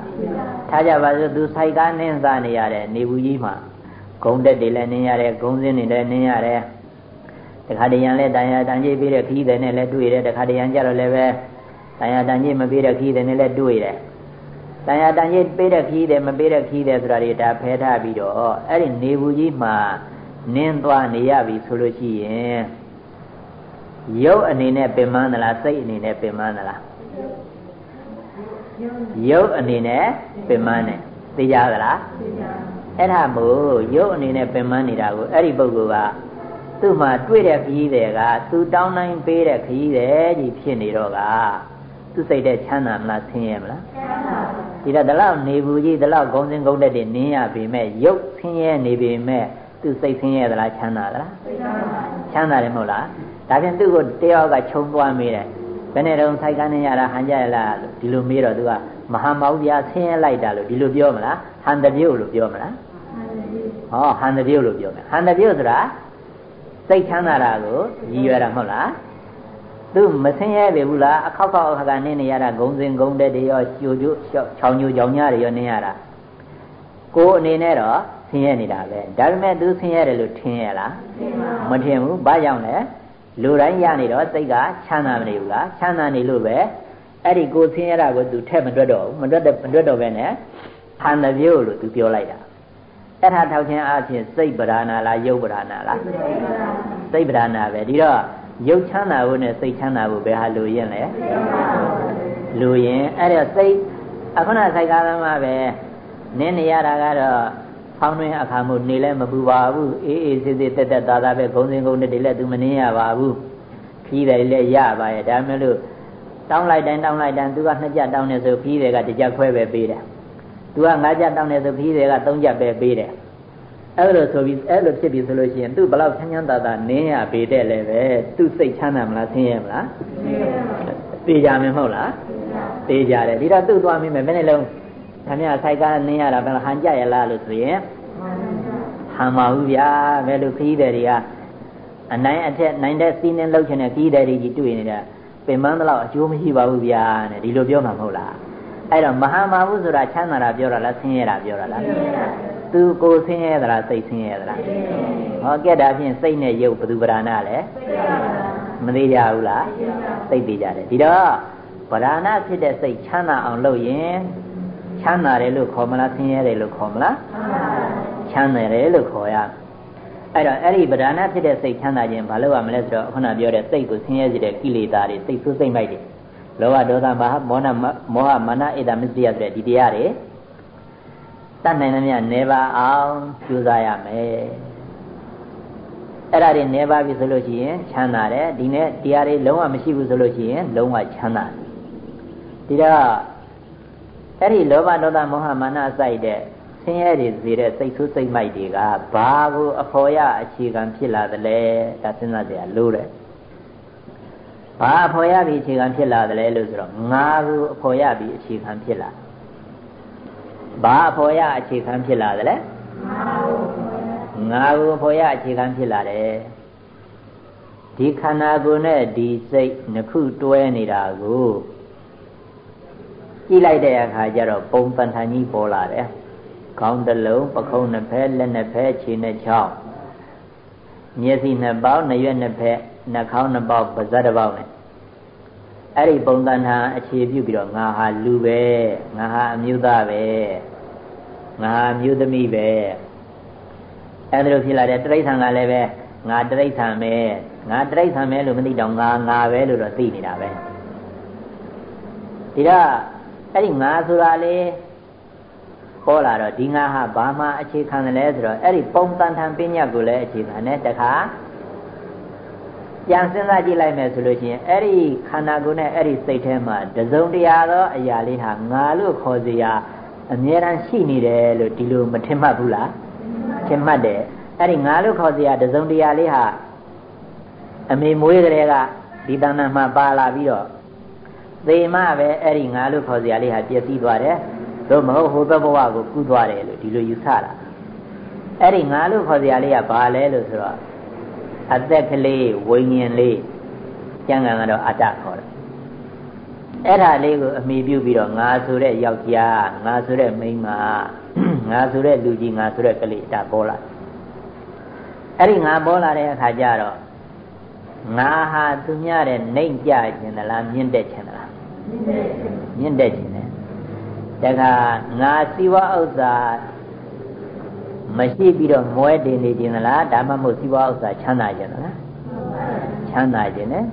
S1: ထားကြပါစို့သူစိုက်ကားနင်းစားနေရတယ်နေဘူးကြီးမှာဂုံတက်တွေလည်းနင်းရတယ်ဂုံစင်းတွေလည်းနင်းရတယ်တခါတရံလဲတန်ရာတန်ကြီးပြီးတဲ့ခီးတဲ့နဲ့လည်းတွေ့တယ်တခါတရံကြတော့လည်းပဲတန်ရာတန်ကြီးမပြီးတဲ့ခီးတဲ့နဲ့လည်းတွေ့တယ် တန်ရာတန်ကြီးပေးတဲ့ခီးတယ်မပေးတဲ့ခီးတယ်ဆိုတာတွေဒါဖဲထားပြီးတော့အဲ့ဒီနေဘူးကြီးမှာနင်းသွားနေရပြီဆိုလို့ရှိရင်ရုပ်အနေနဲ့ပင်မသလားစိတ်အနေနဲ့ပင်မသလားရုပ်အနေနဲ့ပင်မနဲ့သိကြသလားအဲ့ဒါမို့ရုပ်အနေနဲ့ပင်မနေတာကိုအဲ့ဒီပုဂ္ဂိုလ်ကသူ့မှာတွေ့တဲ့ခရီးတွေကသူတောင်းတိုင်းပေးတဲ့ခရီးတွေကြီးဖြစ်နေတော့ကသူစိတ်တဲ့ချမ်းသာမလားဆင်းရဲမလား ဒီတော့ဒီလောက်နေဘူးကြီးဒီလောက်ဂုံစင်ဂုံတက်တွေနင်းရပေမဲ့ရုပ်ဆင်းရဲနေပေမဲ့သူစိတ်ဆင်းရဲသလားချမ်းသာသလားချမ်းသာတယ်မဟုတ်လားဒါပြန်သူ့ကိုတယောက်ကခြုံသွားမေးတယ်ဘယ်နဲ့တော့ဆိုင်ကန်းနေရတာဟန်ကြရလားလို့ဒီလိုမေးတော့သူကမဟာမောင်ပြဆင်းရဲလိုက်တာလို့ဒီလိုပြောမလားဟန်တပြုတ်လို့ပြောမလားဟောဟန်တပြုတ်လို့ပြောမယ်ဟန်တပြုတ်ဆိုတာစိတ်ချမ်းသာတာကိုရည်ရွယ်တာမဟုတ်လား သူမဆင်းရဲပြီဘူးလားအခောက်ခောက်အခါကနေနေရတာဂုံစင်ဂုံတက်တွေရောကျိုကျိုချောင်းညိုကြောင်ညတွေရောနေရတာကိုယ်အနေနဲ့တော့ဆင်းရဲနေတာပဲဒါပေမဲ့သူဆင်းရဲတယ်လို့ထင်ရလားမထင်ဘူးဘာကြောင့်လဲလူတိုင်းရနေတော့စိတ်ကချမ်းသာမနေဘူးလားချမ်းသာနေလို့ပဲအဲ့ဒီကိုဆင်းရဲတာကိုသူထက်မတွက်တော့ဘူးမတွက်မတွက်တော့ပဲနဲ့ဟန်တပြုတ်လို့သူပြောလိုက်တာအဲ့ဒါထောက်ခြင်းအချင်းစိတ်ပဓာနာလားယုတ်ပဓာနာလားစိတ်ပဓာနာပဲဒီတော့ ယုတ်ချမ်းသာဖို့နဲ့စိတ်ချမ်းသာဖို့ဘယ်ဟာလိုရင်လဲလိုရင်အဲ့ဒါစိတ်အခုနစိုက်ကားသမားပဲနင်းနေရတာကတော့ဖောင်းတွင်းအခါမှုနေလဲမပူပါဘူးအေးအေးစစ်စစ်တက်တက်သားသားပဲဂုံစင်ဂုံနဲ့တည်းလဲသူမနင်းရပါဘူးခီးတယ်လည်းရပါရဲ့ဒါမှမဟုတ်တောင်းလိုက်တိုင်းတောင်းလိုက်တိုင်းသူကနှစ်ကြတောင်းနေဆိုခီးတယ်ကတစ်ကြခွဲပဲပေးတယ်သူက၅ကြတောင်းနေဆိုခီးတယ်က၃ကြပဲပေးတယ် အဲ့လိုဆိုပြီးအဲ့လိုဖြစ်ပြီဆိုလို့ရှိရင်သူဘလောက်ချမ်းချမ်းသာသာနင်းရပေတဲ့လည်းပဲသူစိတ်ချမ်းသာမလားဆင်းရဲမလားသိကြမယ်မဟုတ်လားသိကြတယ်ဒီတော့သူ့သွားမိမယ်ဘယ်နဲ့လုံးခင်ဗျာဆိုင်ကားနင်းရတာဘယ်ဟန်ကြရလားလို့ဆိုရင်ဟန်ပါဘူးဗျာဘယ်လိုခကြီးတဲ့တွေကအနိုင်အထက်နိုင်တဲ့စီးနှင်းလှုပ်ချင်တဲ့ခကြီးတဲ့တွေကြီးတွေ့နေတာပင်မန်းတော့အကျိုးမရှိပါဘူးဗျာတဲ့ဒီလိုပြောမှာမဟုတ်လားအဲ့တော့မဟာမာဟုဆိုတာချမ်းသာတာပြောတာလားဆင်းရဲတာပြောတာလား သူကိုဆင်းရဲသလားစိတ်ဆင်းရဲသလားဟောကဲ့ဒါဖြင့်စိတ်နဲ့ရုပ်ဘယ်သူပဓာနာလဲမသေးကြဘူးလားစိတ်သေးကြတယ်ဒီတော့ပဓာနာဖြစ်တဲ့စိတ်ချမ်းသာအောင်လုပ်ရင်ချမ်းသာတယ်လို့ခေါ်မလားဆင်းရဲတယ်လို့ခေါ်မလားချမ်းသာတယ်လို့ခေါ်ရအဲ့တော့အဲ့ဒီပဓာနာဖြစ်တဲ့စိတ်ချမ်းသာခြင်းဘာလို့ရမလဲဆိုတော့ခုနပြောတဲ့စိတ်ကိုဆင်းရဲစေတဲ့ကိလေသာတွေစိတ်ဆိုးစိတ်မိုက်တွေလောဘဒေါသမာဟမောဟမောဟမာနဣဒမစ္စရိယဆိုတဲ့ဒီတရားတွေ တတ်နိုင်သမျှနေပါအောင်ကြိုးစားရမယ်အဲ့ဒါတွေနေပါပြီဆိုလို့ရှိရင်ချမ်းသာတယ်ဒီနဲ့တရားတွေလုံးဝမရှိဘူးဆိုလို့ရှိရင်လုံးဝချမ်းသာတယ်ဒီတော့အဲ့ဒီလောဘဒေါသမောဟမာနစိုက်တဲ့ဆင်းရဲတွေစေတဲ့စိတ်ဆိုးစိတ်မိုက်တွေကဘာကိုအဖော်ရအခြေခံဖြစ်လာသလဲဒါစဉ်းစားကြရလို့တယ်ဘာအဖော်ရပြီးအခြေခံဖြစ်လာသလဲလို့ဆိုတော့ငါကိုအဖော်ရပြီးအခြေခံဖြစ်လာ ဘာအဖော်ရအခြေခံဖြစ်လာသလဲငါကိုအဖော်ရအခြေခံဖြစ်လာတယ်ဒီခန္ဓာကိုယ်နဲ့ဒီစိတ်နှစ်ခုတွဲနေတာကိုကြည့်လိုက်တဲ့အခါကျတော့ပုံပန်ထန်ကြီးပေါ်လာတယ်ခေါင်းတစ်လုံးပခုံးနှစ်ဖက်လက်နှစ်ဖက်ခြေနှစ်ချောင်းမျက်စိနှစ်ပေါက်နှရွက်နှစ်ဖက်နှာခေါင်းနှစ်ပေါက်ပါးစပ်တစ်ပေါက်နဲ့ အဲ့ဒီပုံသဏ္ဍာန်အခြေပြုပြီးတော့ငါဟာလူပဲငါဟာအမျိုးသားပဲငါဟာမျိုးသမီးပဲအဲ့ဒါလိုဖြစ်လာတဲ့တိရစ္ဆာန်ကလည်းပဲငါတိရစ္ဆာန်ပဲငါတိရစ္ဆာန်ပဲလို့မသိတော့ငါငါပဲလို့တော့သိနေတာပဲဒီတော့အဲ့ဒီငါဆိုတာလေပေါ်လာတော့ဒီငါဟာဘာမှအခြေခံတယ်လဲဆိုတော့အဲ့ဒီပုံတန်ထံပညာကိုလည်းအခြေခံတယ်တခါ ပြန်စဉ်းစားကြည့်လိုက်မယ်ဆိုလို့ရှိရင်အဲ့ဒီခန္ဓာကိုယ်နဲ့အဲ့ဒီစိတ်ထဲမှာတစုံတရာသောအရာလေးဟာငါလို့ခေါ်စရာအမြဲတမ်းရှိနေတယ်လို့ဒီလိုမထင်မှတ်ဘူးလားထင်မှတ်တယ်အဲ့ဒီငါလို့ခေါ်စရာတစုံတရာလေးဟာအမေမွေးကလေးကဒီတဏ္ဍာမှာပါလာပြီးတော့သေမပဲအဲ့ဒီငါလို့ခေါ်စရာလေးဟာပြည့်စည်သွားတယ်သို့မဟုတ်ဟိုဘက်ဘဝကိုကူးသွားတယ်လို့ဒီလိုယူဆတာအဲ့ဒီငါလို့ခေါ်စရာလေးကဘာလဲလို့ဆိုတော့ အသက်ကလေးဝိညာဉ်လေးကျန်ကန်ကတော့အတ္တခေါ်တယ်အဲ့ဒါလေးကိုအမိပြုပြီးတော့ငါဆိုတဲ့ယောက်ျားငါဆိုတဲ့မိန်းမငါဆိုတဲ့လူကြီးငါဆိုတဲ့ကလေးဒါပေါ်လာအဲ့ဒီငါပေါ်လာတဲ့အခါကျတော့ငါဟာသူများတဲ့နှိမ့်ကြခြင်းသလားမြင့်တက်ခြင်းသလားမြင့်တက်ခြင်းတခါငါစီဝဥစ္စာ မရှိပြီးတော့မွဲတင်နေခြင်းလားဒါမှမဟုတ်စီဝဥစ္စာချမ်းသာခြင်းလားချမ်းသာခြင်းနဲ့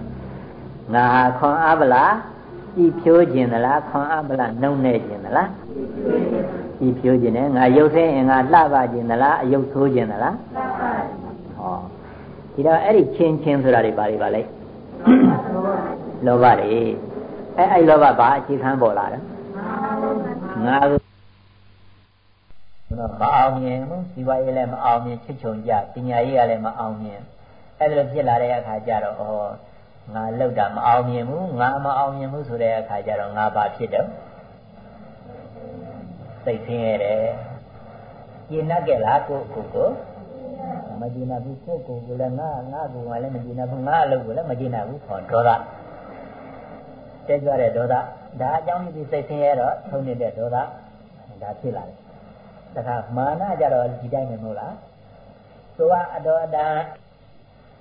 S1: ငါဟာခွန်အပလားကြည်ဖြိုးခြင်းလားခွန်အပလားနှုံနေခြင်းလားကြည်ဖြိုးခြင်းနဲ့ငါရုပ်ဆင်းရင်ငါလှပခြင်းလားအယုတ်ဆိုးခြင်းလားဟောဒီတော့အဲ့ဒီချင်းချင်းဆိုတာတွေပါလေပါလေလောဘတွေအဲ့အဲ့လောဘဘာအခြေခံပေါ်လာတယ်ငါ တို့မအောင်မြင်ဘူးစီးပွားရေးလည်းမအောင်မြင်ချစ်ချုံကြပညာရေးကလည်းမအောင်မြင်အဲ့ဒါလိုဖြစ်လာတဲ့အခါကျတော့ဩငါလောက်တာမအောင်မြင်ဘူးငါမအောင်မြင်ဘူးဆိုတဲ့အခါကျတော့ငါဘာဖြစ်တော့စိတ်ဆင်းရဲတယ်ကျင်납ကြလားကိုကိုကိုမကျင်납ဘူးကိုကိုကိုလည်းငါငါကိုကလည်းမကျင်납ဘူးငါအလုပ်ကိုလည်းမကျင်납ဘူးခေါ်ဒေါသတက်ကြတဲ့ဒေါသဒါအကြောင်းကြီးစိတ်ဆင်းရဲတော့ထုံနေတဲ့ဒေါသဒါဖြစ်လာတယ် တခါမာနကြတော့ဒီတိုင်းမဟုတ်လားသူကအတော်အတန်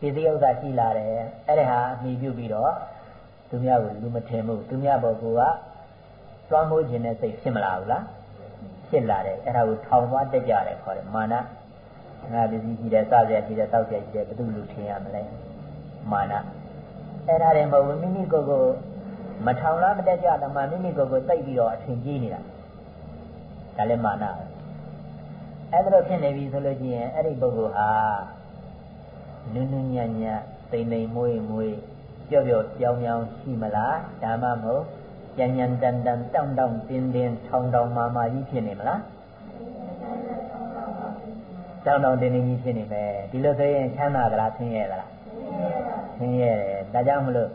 S1: ဒီသယုတ်သာရှိလာတယ်အဲ့ဒါဟာအမိပြုပြီးတော့သူများကိုလူမထင်ဘူးသူများဘောကတွားမိုးခြင်းနဲ့စိတ်ဖြစ်မလာဘူးလားဖြစ်လာတယ်အဲ့ဒါကိုထောင်သွားတက်ကြတယ်ခေါ်တယ်မာနငါပစ္စည်းကြီးတယ်စရရကြီးတယ်တောက်ကြကြီးတယ်ဘယ်သူလူထင်ရမလဲမာနအဲ့ဒါတွေမဟုတ်ဘူးမိမိကိုယ်ကိုမထောင်လားမတက်ကြတမမိမိကိုယ်ကိုသိပ်ပြီးတော့အထင်ကြီးနေတာဒါလည်းမာန အဲ့ဒါလိုဖြစ်နေပြီဆိုလို့ရှိရင်အဲ့ဒီပုဂ္ဂိုလ်ဟာနုနုညံ့ညံ့သိမ့်သိမ့်မွေးမွေးပြော့ပြော့ပြောင်းပြောင်းရှိမလားဒါမှမဟုတ်ညံ့ညံ့တန်တန်တောင့်တောင့်တင်းတင်းထောင်ထောင်မာမာကြီးဖြစ်နေမလားတောင့်တောင့်တင်းတင်းကြီးဖြစ်နေမယ်ဒီလိုဆိုရင်ချမ်းသာသလားဆင်းရဲသလားဆင်းရဲတယ်ဒါကြောင့်မလို့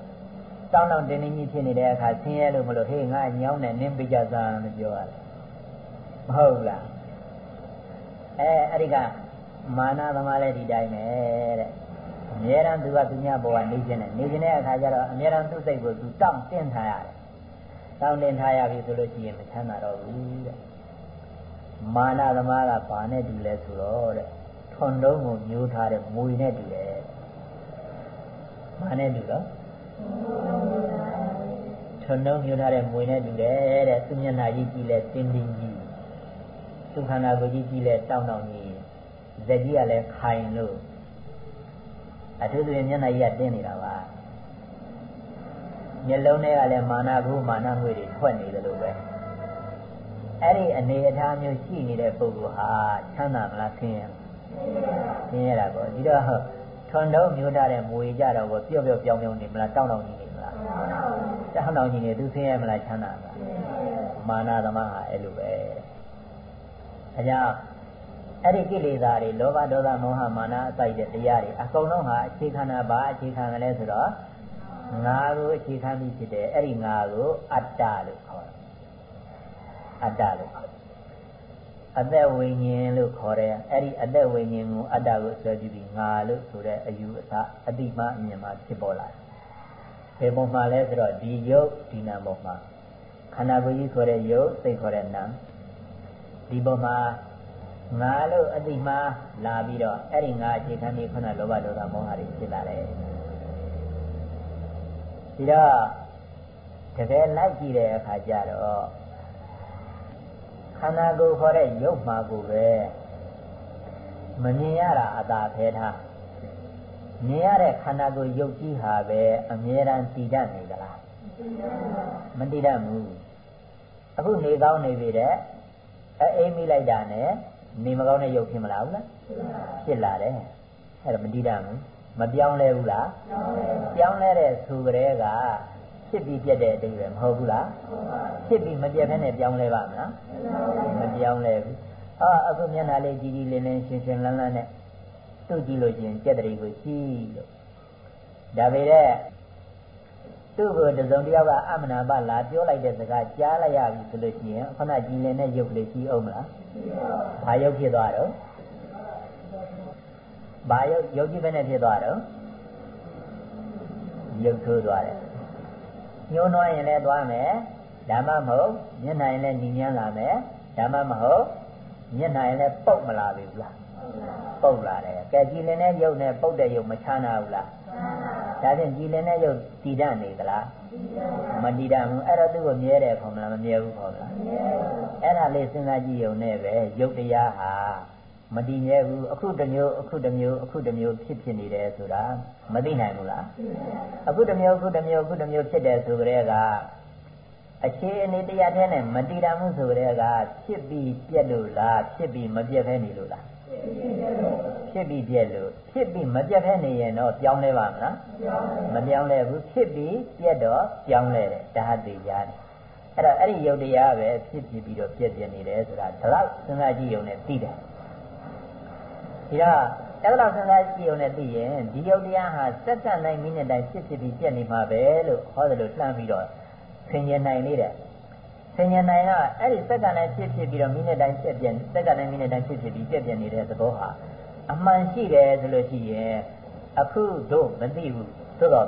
S1: တောင်းတောင်းတင်းတင်းကြီးဖြစ်နေတဲ့အခါဆင်းရဲလို့မလို့ဟေးငါညောင်းနဲ့နင်းပိကြစမ်းလို့ပြောရတယ်မဟုတ်လား အဲအဲ့ဒီကမာနသမားလည်းဒီတိုင်းပဲတဲ့အမြဲတမ်းသူကသူညဘဝနေခြင်းနဲ့နေခြင်းတဲ့အခါကျတော့အမြဲတမ်းသူ့စိတ်ကိုသူတောင့်တင်းထားရတယ်တောင့်တင်းထားရပြီဆိုလို့ရှိရင်မချမ်းသာတော့ဘူးတဲ့မာနသမားကဘာနဲ့တူလဲဆိုတော့တဲ့ထွန်လုံးကိုမျိုးထားတဲ့မွေနဲ့တူတယ်ဘာနဲ့တူတော့ထွန်လုံးမျိုးထားတဲ့မွေနဲ့တူတယ်တဲ့သူမျက်နှာကြီးကြည့်လဲတင်းတင်းကြီး သူခန္ဓာကိုယ်ကြီးကြည့်လဲတောင့်တောင့်ကြီးဇက်ကြီးကလည်းခိုင်လို့အထူးသဖြင့်မျက်နှာကြီးကတင်းနေတာပါမျက်လုံးထဲကလည်းမာနကုမာနငွေတွေထွက်နေတယ်လို့ပဲအဲ့ဒီအနေအထားမျိုးရှိနေတဲ့ပုဂ္ဂိုလ်ဟာချမ်းသာမလားဆင်းရဲဆင်းရဲတာပေါ့ဒီတော့ထွန်တော့မျိုးထားတဲ့မွေကြတော့ပျော့ပျော့ပြောင်းပြောင်းနေမလားတောင်းတောင်းကြီးနေမလားတောင်းတောင်းကြီးနေသူဆင်းရဲမလားချမ်းသာမလားမာနသမားဟာအဲ့လိုပဲ အကြောင်းအဲ့ဒီကိလေသာတွေလောဘဒေါသမောဟမာနအစိုက်တဲ့တရားတွေအကုန်လုံးဟာအခြေခံတာဘာအခြေခံတယ်လဲဆိုတော့ငါကိုအခြေခံပြီးဖြစ်တယ်အဲ့ဒီငါကိုအတ္တလို့ခေါ်တယ်အတ္တလို့ခေါ်တယ်အသက်ဝိညာဉ်လို့ခေါ်တယ်အဲ့ဒီအသက်ဝိညာဉ်ကိုအတ္တကိုဆွဲကြည့်ပြီးငါလို့ဆိုတဲ့အယူအဆအတိမအမြင်မှာဖြစ်ပေါ်လာတယ်ဘယ်ပုံမှာလဲဆိုတော့ဒီယုတ်ဒီနာပုံမှာခန္ဓာကိုယ်ကြီးခေါ်တဲ့ယုတ်စိတ်ခေါ်တဲ့နာ ဒီပုံမှာငါလို့အတိမှားလာပြီးတော့အဲ့ဒီငါအခြေခံပြီးခုနလောဘဒေါသမောဟတွေဖြစ်လာတယ်ဒီတော့တကယ်လိုက်ကြည့်တဲ့အခါကျတော့ခန္ဓာကိုယ်ခေါ်တဲ့ရုပ်မှာကိုပဲမမြင်ရတာအသာဖဲထားမြင်ရတဲ့ခန္ဓာကိုယ်ရုပ်ကြီးဟာပဲအမြဲတမ်းတည်တတ်နေကြလားမတည်တတ်ဘူးအခုနေကောင်းနေပြီတဲ့ အိမ်မိလိုက်တာနဲ့နေမကောင်းတဲ့ရုပ်ဖြစ်မလားဘူးလားဖြစ်လာတယ်အဲ့ဒါမတည်တတ်ဘူးမပြောင်းလဲဘူးလားပြောင်းလဲတဲ့သူကလေးကဖြစ်ပြီးပြတ်တဲ့အတိတ်ပဲမဟုတ်ဘူးလားဖြစ်ပြီးမပြတ်ဖဲနဲ့ပြောင်းလဲပါမလားမပြောင်းလဲဘူးဟာအခုမျက်နှာလေးကြည်ကြည်လင်းလင်းရှင်းရှင်းလန်းလန်းနဲ့သူ့ကြည့်လို့ချင်းကြက်တရီကိုကြည့်လို့ဒါပေမဲ့ သူ့ကိုတစုံတယောက်ကအမနာပလာပြောလိုက်တဲ့စကားကြားလိုက်ရပြီဆိုလို့ရှိရင်ခဏကြည်လင်တဲ့ရုပ်ကလေးရှိအောင်မလားဘာရုပ်ဖြစ်သွားတော့ဘာရုပ်ရုပ်ကြီးပဲနဲ့ဖြစ်သွားတော့ရုပ်ထိုးသွားတယ်ညှိုးနှွားရင်လည်းသွားမယ်ဓမ္မမဟုတ်မျက်နှာရင်လည်းညီညမ်းလာမယ်ဓမ္မမဟုတ်မျက်နှာရင်လည်းပုတ်မလာပြီလားပုတ်လာတယ်ကဲကြည်လင်တဲ့ရုပ်နဲ့ပုတ်တဲ့ရုပ်မချမ်းသာဘူးလား ဒါဖြင့်ကြည်လင်တဲ့ရုပ်တည်တတ်နေသလားမတည်တတ်ဘူးအဲ့တော့သူ့ကိုမြဲတယ်ခေါ်မလားမမြဲဘူးခေါ်မလားအဲ့ဒါလေးစဉ်းစားကြည့်ရုံနဲ့ပဲရုပ်တရားဟာမတည်မြဲဘူးအခုတစ်မျိုးအခုတစ်မျိုးအခုတစ်မျိုးဖြစ်ဖြစ်နေတယ်ဆိုတာမသိနိုင်ဘူးလားအခုတစ်မျိုးအခုတစ်မျိုးအခုတစ်မျိုးဖြစ်တယ်ဆိုကြတဲ့ကအခြေအနေတရားထဲနဲ့မတည်တတ်မှုဆိုကြတဲ့ကဖြစ်ပြီးပြက်လို့လားဖြစ်ပြီးမပြက်ဖဲနေလို့လား ဖြစ်ပြီးပြက်လို့ဖြစ်ပြီးမပြက်ဖဲနေရင်တော့ပြောင်းလဲပါမလားမပြောင်းလဲဘူးဖြစ်ပြီးပြက်တော့ပြောင်းလဲတယ်ဒါဟာသိရတယ်အဲ့တော့အဲ့ဒီယုတ်တရားပဲဖြစ်ဖြစ်ပြီးတော့ပြက်ပြက်နေတယ်ဆိုတာဒီလောက်စဉ်းစားကြည့်ရုံနဲ့သိတယ်ဒီတော့အဲ့လောက်စဉ်းစားကြည့်ုံနဲ့သိရင်ဒီယုတ်တရားဟာစက္ကန့်တိုင်းမိနစ်တိုင်းဖြစ်ဖြစ်ပြီးပြက်နေမှာပဲလို့ဟောတယ်လို့လှမ်းပြီးတော့ဆင်ញင်နိုင်နေတယ် ဆင်ញင်နိုင်ကအဲ့ဒီစက္ကန့်တိုင်းဖြစ်ဖြစ်ပြီးတော့မိနစ်တိုင်းပြက်ပြက်စက္ကန့်တိုင်းမိနစ်တိုင်းဖြစ်ဖြစ်ပြီးပြက်ပြက်နေတဲ့သဘောဟာအမှန်ရှိတယ်ဆိုလို့ရှိရင်အခုတို့မသိဘူးသို့တော့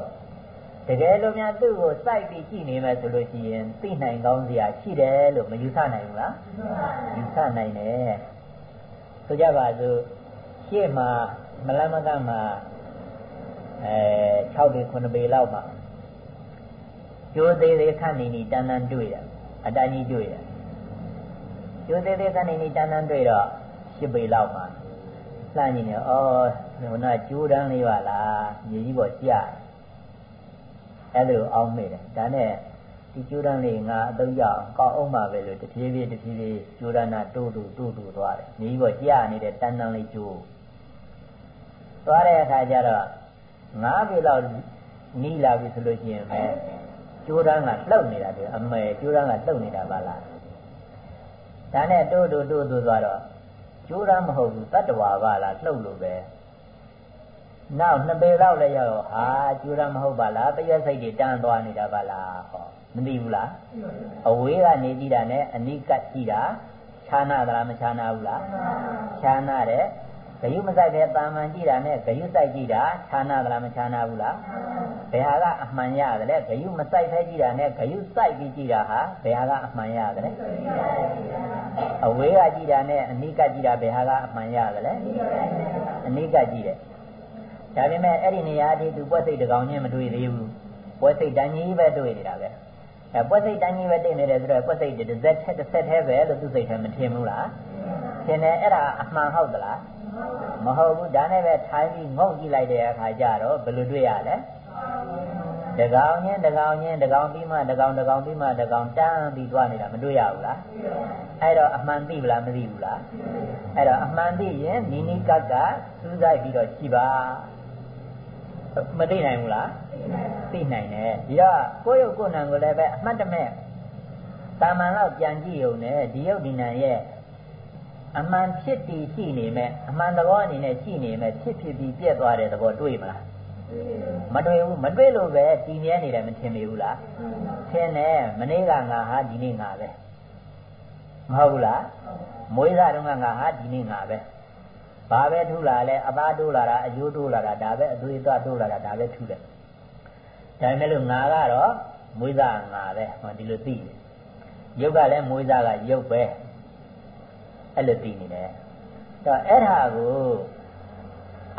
S1: တကယ်လို့များသူ့ကိုစိုက်ပြီးကြည့်နေမယ်ဆိုလို့ရှိရင်သိနိုင်ကောင်းစရာရှိတယ်လို့မယူဆနိုင်ဘူးလားယူဆနိုင်တယ်ဆိုကြပါစို့ရှေ့မှာမလမကမှာအဲ6ပေ9ပေလောက်မှာကျိုးသေးသေးခန့်နေနေတန်းတန်းတွေ့တယ် အတိုင်းကြီးတွေ့တယ်ကျိုးသေးသေးခန့်နေနေတန်းတန်းတွေ့တော့10ပေလောက်မှာလှမ်းနေတယ်ဩဟိုနာကျိုးတန်းလေးပါလားမြေကြီးပေါ်ကျအဲ့လိုအောင်းမိတယ်ဒါနဲ့ဒီကျိုးတန်းလေးငါအသုံးရအောင်ကောက်အောင်ပါပဲလို့တဖြည်းဖြည်းတဖြည်းဖြည်းကျိုးတန်းနာတိုးတိုးတိုးတိုးသွားတယ်မြေကြီးပေါ်ကျနေတဲ့တန်းတန်းလေးကျိုးသွားတဲ့အခါကျတော့၅ပေလောက်နီးလာပြီဆိုလို့ရှိရင်ပဲ ကျိုးတန်းကလှုပ်နေတာဒီအမေကျိုးတန်းကလှုပ်နေတာပါလားဒါနဲ့တိုးတိုးတိုးတိုးသွားတော့ကျိုးတန်းမဟုတ်ဘူးတတ္တဝါပါလားလှုပ်လို့ပဲနောက်နှစ်ပေလောက်လည်းရောက်တော့ဟာကျိုးတန်းမဟုတ်ပါလားတရက်စိတ်တွေတန်းသွားနေတာပါလားဟောမသိဘူးလားအဝေးကနေကြည့်တာနဲ့အနိကကြည့်တာခြားနာသလားမခြားနာဘူးလားခြားနာတယ် ဘယုမဆိုင်ပဲတာမန်ကြည့်တာနဲ့ဂယုစိုက်ကြည့်တာခြားနာသလားမခြားနာဘူးလားဘယ်ဟာကအမှန်ရတယ်လဲဂယုမစိုက်ဖဲကြည့်တာနဲ့ဂယုစိုက်ပြီးကြည့်တာဟာဘယ်ဟာကအမှန်ရတယ်လဲအဝေးကကြည့်တာနဲ့အနိကကြည့်တာဘယ်ဟာကအမှန်ရတယ်လဲအနိကကြည့်တယ်ဒါပေမဲ့အဲ့ဒီနေရာဒီသူပွက်စိတ်တကောင်ချင်းမတွေ့သေးဘူးပွက်စိတ်တန်းကြီးပဲတွေ့နေတာပဲအဲပွက်စိတ်တန်းကြီးပဲတွေ့နေတယ်ဆိုတော့ပွက်စိတ်တစ်စက်တစ်ဆက်သေးပဲလို့သူစိတ်ထဲမထင်ဘူးလားထင်တယ်အဲ့ဒါအမှန်ဟုတ်သလား မဟုတ်ဘူးဒါနဲ့ပဲထိုင်ပြီးငုံကြည့်လိုက်တဲ့အခါကျတော့ဘယ်လိုတွေ့ရလဲတကောင်ချင်းတကောင်ချင်းတကောင်ပြီးမှတကောင်တကောင်ပြီးမှတကောင်တန်းပြီးသွားနေတာမတွေ့ရဘူးလားအဲ့တော့အမှန်သိဗလားမသိဘူးလားအဲ့တော့အမှန်သိရင်နိနိကကစူးစိုက်ပြီးတော့ကြည်ပါမသိနိုင်ဘူးလားသိနိုင်တယ်ဒီတော့ကိုယ့်ရုပ်ကိုယ်နံကိုလည်းပဲအမှတ်တမဲ့တာမန်တော့ပြန်ကြည့်ုံနဲ့ဒီရုပ်ဒီနံရဲ့ အမှန်ဖြစ်တည်ရှိနေမဲ့အမှန်သဘောအနေနဲ့ရှိနေမဲ့ဖြစ်ဖြစ်ပြီးပြက်သွားတဲ့သဘောတွေ့မလားမတွေ့ဘူးမတွေ့လို့ပဲတည်မြဲနေတယ်မထင်မိဘူးလားထင်တယ်မနေ့ကငါဟာဒီနေ့ငါပဲမဟုတ်ဘူးလားမွေးစားတုန်းကငါဟာဒီနေ့ငါပဲဘာပဲထူလာလဲအသားတိုးလာတာအယိုးတိုးလာတာဒါပဲအသွေးသွားတိုးလာတာဒါပဲထူတယ်ဒါပေမဲ့လို့ငါကတော့မွေးစားငါပဲဟောဒီလိုသိတယ်ရုပ်ကလည်းမွေးစားကရုပ်ပဲ အဲ့လိုသိနေတယ်တော့အဲ့ဒါကို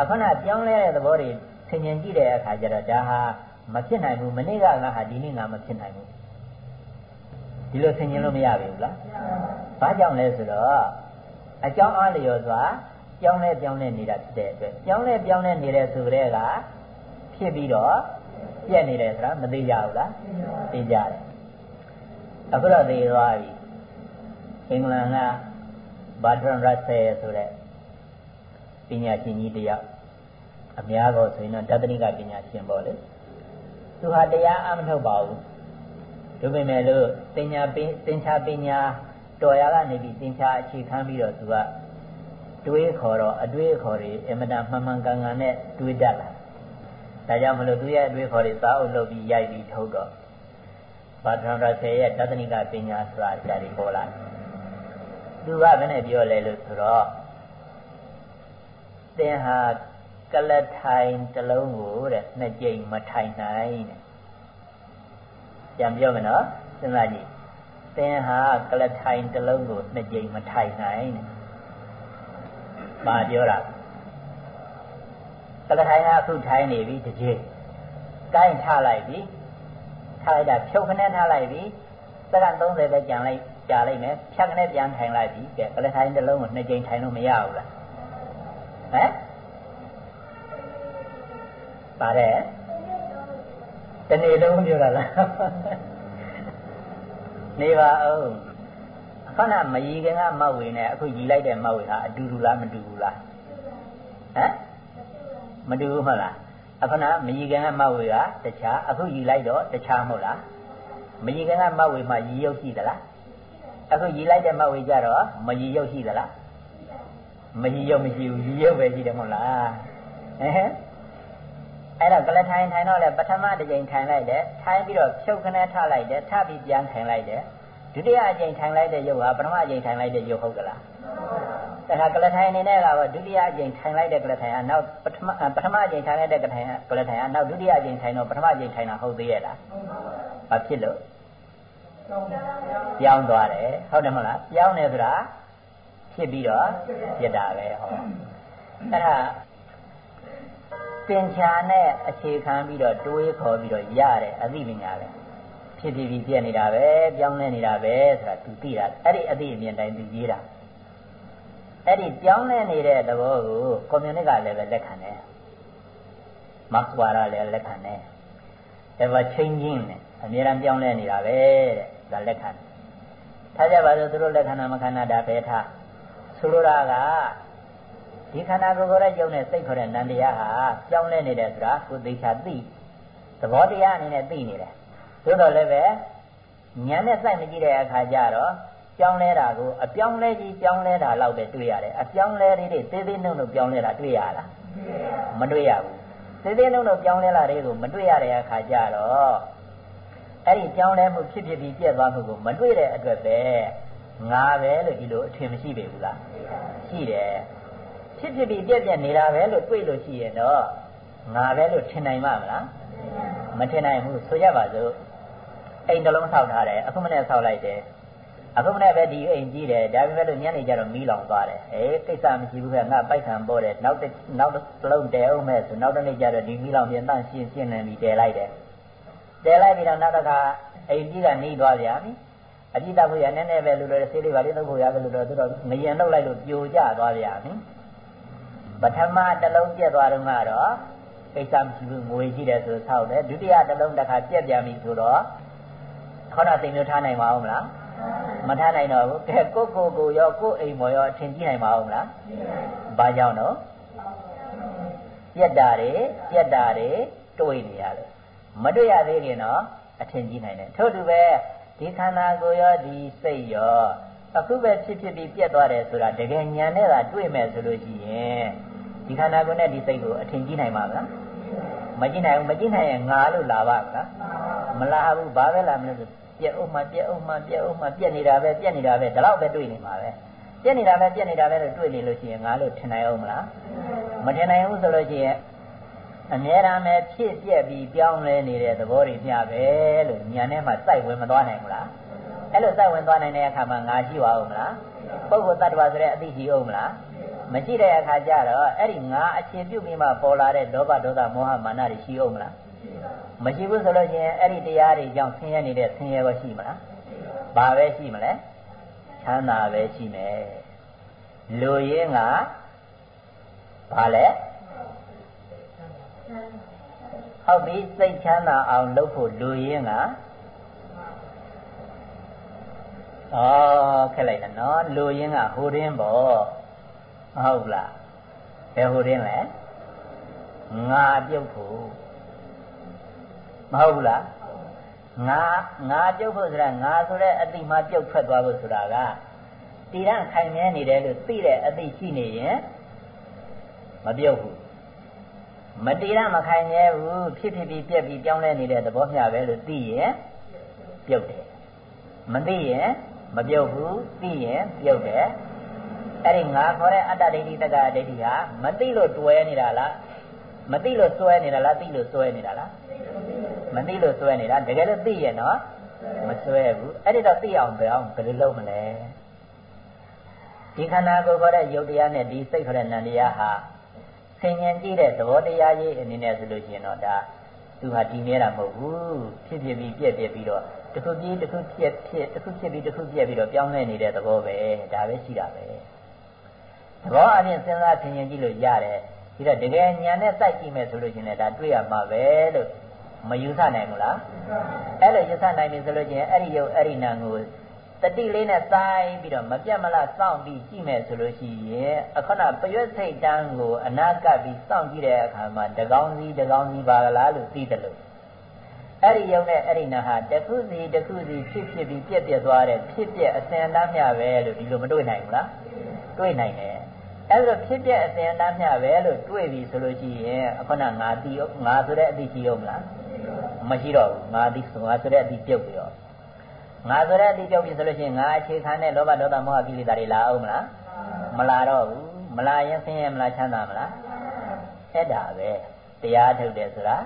S1: အခုနပြောင်းလဲတဲ့သဘောတွေဆင်ញင်ကြည့်တဲ့အခါကျတော့ဒါဟာမဖြစ်နိုင်ဘူးမနေ့ကငါဟာဒီနေ့ငါမဖြစ်နိုင်ဘူးဒီလိုဆင်ញင်လို့မရဘူးလားဘာကြောင့်လဲဆိုတော့အကြောင်းအားလျော်စွာပြောင်းလဲပြောင်းလဲနေတာဖြစ်တဲ့အတွက်ပြောင်းလဲပြောင်းလဲနေတဲ့ဆိုတဲ့ကဖြစ်ပြီးတော့ပြက်နေတယ်ဆိုတာမသိကြဘူးလားသိကြတယ်အခုတော့သိသွားပြီအင်္ဂလန်က ဘာဒရန်ရက်ဆယ်ဆိုတဲ့ပညာရှင်ကြီးတယောက်အများတော့ဆိုရင်တော့တသနိကပညာရှင်ပေါ့လေသူဟာတရားအမထုတ်ပါဘူးဒါပေမဲ့လို့ပညာပင်သင်္ချာပညာတော်ရကနေပြီးသင်္ချာအခြေခံပြီးတော့သူကတွေးခေါ်တော့အတွေးခေါ်တွေအမတန်မှန်မှန်ကန်ကန်နဲ့တွေးတတ်လာဒါကြောင့်မလို့သူရဲ့အတွေးခေါ်တွေသာအုပ်လုပ်ပြီးရိုက်ပြီးထုတ်တော့ဘာဒရန်ရက်ဆယ်ရဲ့တသနိကပညာဆိုတာဓာတ်တွေပေါ်လာတယ် သူကဘယ်နဲ့ပြောလဲလို့ဆိုတော့သင်ဟာကလထိုင်တလုံးကိုတဲ့နှစ်ကြိမ်မထိုင်နိုင်တဲ့ပြန်ပြောမယ်နော်စဉ်းစားကြည့်သင်ဟာကလထိုင်တလုံးကိုနှစ်ကြိမ်မထိုင်နိုင်တဲ့ဘာပြောတာကလထိုင်ကအခုထိုင်နေပြီတစ်ကြိမ်ကိုင်းထားလိုက်ပြီထားလိုက်တာဖြုတ်ခနဲ့ထားလိုက်ပြီစက္ကန့်30ပဲကြံလိုက် ကြာလိုက်မယ်ဖြတ်ကနေပြန်ထိုင်လိုက်ပြီကဲကလထိုင်တစ်လုံးကိုနှစ်ကြိမ်ထိုင်လို့မရဘူးလားဟမ်ပါတယ်တနေ့လုံးပြောတာလားနေပါအောင်ခဏမရီခင်ကမောက်ဝင်နဲ့အခုရီလိုက်တဲ့မောက်ဝင်ဟာအတူတူလားမတူဘူးလားဟမ်မတူဘူးမဟုတ်လားအခုနမရီခင်ကမောက်ဝင်ကတခြားအခုရီလိုက်တော့တခြားမဟုတ်လားမရီခင်ကမောက်ဝင်မှရီရုပ်ရှိသလား အခုရည်လိုက်တဲ့မဝေကြတော့မရည်ရုပ်ရှိသလားမရည်ရုပ်မရှိဘူးရည်ရုပ်ပဲရှိတယ်မဟုတ်လားဟဲ့အဲ့တော့ကလထိုင်ထိုင်တော့လေပထမတစ်ကြိမ်ထိုင်လိုက်တယ်ထိုင်ပြီးတော့ဖြုတ်ခနဲ့ထလိုက်တယ်ထပြီးပြန်ထိုင်လိုက်တယ်ဒုတိယအကြိမ်ထိုင်လိုက်တဲ့ရုပ်ဟာပထမအကြိမ်ထိုင်လိုက်တဲ့ရုပ်ဟုတ်ကလားဒါကကလထိုင်နေနဲ့ကတော့ဒုတိယအကြိမ်ထိုင်လိုက်တဲ့ကလထိုင်ကနောက်ပထမပထမအကြိမ်ထိုင်လိုက်တဲ့ကလထိုင်ကကလထိုင်ကနောက်ဒုတိယအကြိမ်ထိုင်တော့ပထမအကြိမ်ထိုင်တာဟုတ်သေးရဲ့လားဘာဖြစ်လို့ ပြောင်းသွားတယ်ဟုတ်တယ်မဟုတ်လားပြောင်းတယ်ဆိုတာဖြစ်ပြီးတော့ဖြစ်တာပဲဟောအဲ့ဒါသင်္ချာနဲ့အခြေခံပြီးတော့တွေးခေါ်ပြီးတော့ရတဲ့အသိပညာပဲဖြစ်ဖြစ်ပြီးပြည့်နေတာပဲပြောင်းလဲနေတာပဲဆိုတာသူသိတာအဲ့ဒီအသိအမြင်တိုင်းသူရေးတာအဲ့ဒီပြောင်းလဲနေတဲ့သဘောကိုကွန်မြူနစ်ကလည်းပဲလက်ခံတယ်မတ်ဝါရလည်းလက်ခံတယ် ever changing နဲ့အမြဲတမ်းပြောင်းလဲနေတာပဲတဲ့ ဒါလက်ခံထားကြပါစို့သူတို့လက်ခံတာမခံတာဒါပဲထားဆိုလိုတာကဒီခန္ဓာကိုယ်ကိုယ်ရဲ့ယုံနဲ့စိတ်ခေါ်တဲ့နန္တရားဟာပြောင်းလဲနေတယ်ဆိုတာကိုသိချာသိသဘောတရားအနေနဲ့သိနေတယ်သို့တော်လည်းပဲဉာဏ်နဲ့စိုက်မကြည့်တဲ့အခါကျတော့ပြောင်းလဲတာကိုအပြောင်းလဲကြီးပြောင်းလဲတာလောက်ပဲတွေ့ရတယ်အပြောင်းလဲလေးတွေသေးသေးနှုတ်နှုတ်ပြောင်းလဲတာတွေ့ရလားမတွေ့ရဘူးသေးသေးနှုတ်နှုတ်ပြောင်းလဲလာတွေကိုမတွေ့ရတဲ့အခါကျတော့ အဲ့ဒီကြောင်းလဲမှုဖြစ်ဖြစ်ပြီးပြက်သွားမှုကိုမတွေ့တဲ့အတွက်ပဲငါပဲလို့ဒီလိုအထင်မရှိပေဘူးလားရှိတယ်ဖြဖြစ်ဖြစ်ပြီးပြက်ပြက်နေတာပဲလို့တွေးလို့ရှိရင်တော့ငါပဲလို့ထင်နိုင်မှာမလားမထင်နိုင်ဘူးဆိုရပါစို့အိမ်တစ်လုံးဆောက်ထားတယ်အခုမနေ့ဆောက်လိုက်တယ်အခုမနေ့ပဲဒီအိမ်ကြီးတယ်ဒါပေမဲ့လို့ညနေကျတော့မီးလောင်သွားတယ်အေးကိစ္စမရှိဘူးကငါပိုက်ခံပေါ်တယ်နောက်နောက်တစ်လုံးတဲအောင်မဲ့ဆိုနောက်တစ်နေ့ကျတော့ဒီမီးလောင်ပြန်တန့်ရှင်းရှင်းနေပြီးတဲလိုက်တယ် တဲလိုက်ပြီးတော့နောက်တစ်ခါအိမ်ကြီးကနေသွားပြန်ပြီအကြည့်တော့ရနည်းနည်းပဲလူတွေဆေးလေးပါလေးတော့ဖို့ရပဲလို့တော့သူတော့ငရင်လောက်လိုက်လို့ပြိုကျသွားပြန်ပြီပထမတစ်လုံးပြက်သွားတော့ကတော့ကိစ္စမရှိဘူးငွေကြည့်တယ်ဆိုဆောက်တယ်ဒုတိယတစ်လုံးတစ်ခါပြက်ပြန်ပြီဆိုတော့ခေါင်းသိမျိုးထားနိုင်ပါဦးမလားမထားနိုင်တော့ဘူးကဲကိုကိုကိုရောကိုအိမ်မော်ရောအထင်ကြီးနိုင်ပါဦးမလားဘာကြောင့်တော့ပြက်တာတွေပြက်တာတွေတွေ့နေရတယ် မတွေ့ရသေးရင်တော့အထင်ကြီးနိုင်တယ်ထို့တူပဲဒီခန္ဓာကိုယ်ရောဒီစိတ်ရောအခုပဲဖြစ်ဖြစ်ပြီးပြက်သွားတယ်ဆိုတာတကယ်ဉာဏ်နဲ့သာတွေ့မယ်ဆိုလို့ရှိရင်ဒီခန္ဓာကိုယ်နဲ့ဒီစိတ်ကိုအထင်ကြီးနိုင်ပါမလားမကြည့်နိုင်ဘူးမကြည့်နိုင်ရင်ငါလို့လာပါမလားမလာဘူးဘာပဲလာမလို့ပြက်ဥမှပြက်ဥမှပြက်ဥမှပြက်နေတာပဲပြက်နေတာပဲဒါတော့ပဲတွေ့နေမှာပဲပြက်နေတာပဲပြက်နေတာပဲလို့တွေ့နေလို့ရှိရင်ငါလို့ထင်နိုင်အောင်မလားမထင်နိုင်ဘူးဆိုလို့ရှိရင် အများအားပဲဖြစ်ပြက်ပြီးပြောင်းလဲနေတဲ့သဘောတွေမျှပဲလို့ညာထဲမှာစိုက်ဝင်မသွားနိုင်ဘူးလားအဲ့လိုစိုက်ဝင်သွားနိုင်တဲ့အခါမှာငါရှိပါဦးမလားပုဂ္ဂိုလ်တ attva ဆိုတဲ့အသိရှိအောင်မလားမရှိတဲ့အခါကျတော့အဲ့ဒီငါအခြေပြုပြီးမှပေါ်လာတဲ့လောဘဒေါသမောဟမာနတွေရှိအောင်မလားမရှိဘူးဆိုလို့ရှိရင်အဲ့ဒီတရားတွေကြောင့်ဆင်းရဲနေတဲ့ဆင်းရဲပဲရှိမလားဘာပဲရှိမလဲချမ်းသာပဲရှိမယ်လူရင်းကဘာလဲ ဟုတ်ပြီစိတ်ချမ်းသာအောင်လုပ်ဖို့လူရင်းကဩခက်လိုက်တာနော်လူရင်းကဟိုရင်းပေါ့မဟုတ်လားဘယ်ဟိုရင်းလဲငါပြုတ်ဖို့မဟုတ်ဘူးလားငါငါပြုတ်ဖို့ဆိုတာငါဆိုတဲ့အတိမှပြုတ်ထွက်သွားဖို့ဆိုတာကတိရန်ခိုင်မြဲနေတယ်လို့သိတဲ့အတိရှိနေရင်မပြုတ်ဘူး မတိရမခိုင်မြဲဘူးဖြစ်ဖြစ်ပြီးပြက်ပြီးပြောင်းလဲနေတဲ့သဘောမျှပဲလို့သိရင်ပြုတ်တယ်မသိရင်မပြုတ်ဘူးသိရင်ပြုတ်တယ်အဲ့ဒီငါခေါ်တဲ့အတ္တဒိဋ္ဌိတက္ကဒိဋ္ဌိဟာမသိလို့တွဲနေတာလားမသိလို့စွဲနေတာလားသိလို့စွဲနေတာလားမသိလို့စွဲနေတာတကယ်လို့သိရင်တော့မစွဲဘူးအဲ့ဒီတော့သိအောင်ဘယ်အောင်ဘယ်လိုလုပ်မလဲဒီခန္ဓာကိုယ်ခေါ်တဲ့ယုတ်တရားနဲ့ဒီစိတ်ခေါ်တဲ့နံတရားဟာ ဆင်ញင်ကြည့်တဲ့သဘောတရားကြီးအနေနဲ့ဆိုလို့ရှိရင်တော့ဒါသူဟာဒီနေတာမဟုတ်ဘူးဖြစ်ဖြစ်ပြီးပြက်ပြက်ပြီးတော့တစ်ခုပြီးတစ်ခုဖြစ်ဖြစ်တစ်ခုဖြစ်ပြီးတစ်ခုပြက်ပြီးတော့ပြောင်းလဲနေတဲ့သဘောပဲဒါပဲရှိတာပဲသဘောအပြင်စဉ်းစားဆင်ញင်ကြည့်လို့ရတယ်ဒီတော့တကယ်ညာနဲ့စိုက်ကြည့်မယ်ဆိုလို့ရှိရင်လည်းဒါတွေ့ရမှာပဲလို့မယူဆနိုင်ဘူးလားအဲ့လိုယူဆနိုင်ပြီဆိုလို့ရှိရင်အဲ့ဒီယုတ်အဲ့ဒီနာကို တတိလေးနဲ့စိုက်ပြီးတော့မပြတ်မလားစောင့်ပြီးကြည့်မယ်ဆိုလို့ရှိရင်အခဏပရွက်စိတ်တန်းကိုအနာကပ်ပြီးစောင့်ကြည့်တဲ့အခါမှာတကောင်းစီတကောင်းစီပါလားလို့သိတယ်လို့အဲ့ဒီယုံနဲ့အဲ့ဒီနာဟာတခုစီတခုစီဖြစ်ဖြစ်ပြီးပြက်ပြက်သွားတဲ့ဖြစ်ပြက်အစင်တမ်းမျှပဲလို့ဒီလိုမတွေ့နိုင်ဘူးလားတွေ့နိုင်တယ်အဲ့လိုဖြစ်ပြအစဉ်အတမ်းမျှပဲလို့တွေ့ပြီဆိုလို့ရှိရင်အခုနငါတီးငါဆိုတဲ့အတိရှိရောမလားမရှိတော့ဘူးငါတီးငါဆိုတဲ့အတိပြုတ်ပြီးတော့ ငါဆိုတဲ့အတိပြုတ်ပြီဆိုလို့ရှိရင်ငါအခြေခံတဲ့လောဘဒေါသမောဟကိလေသာတွေလာအောင်မလားမလာတော့ဘူးမလာရင်ဆင်းရဲမလားချမ်းသာမလားအဲ့ဒါပဲတရားထုတ်တယ်ဆိုတာ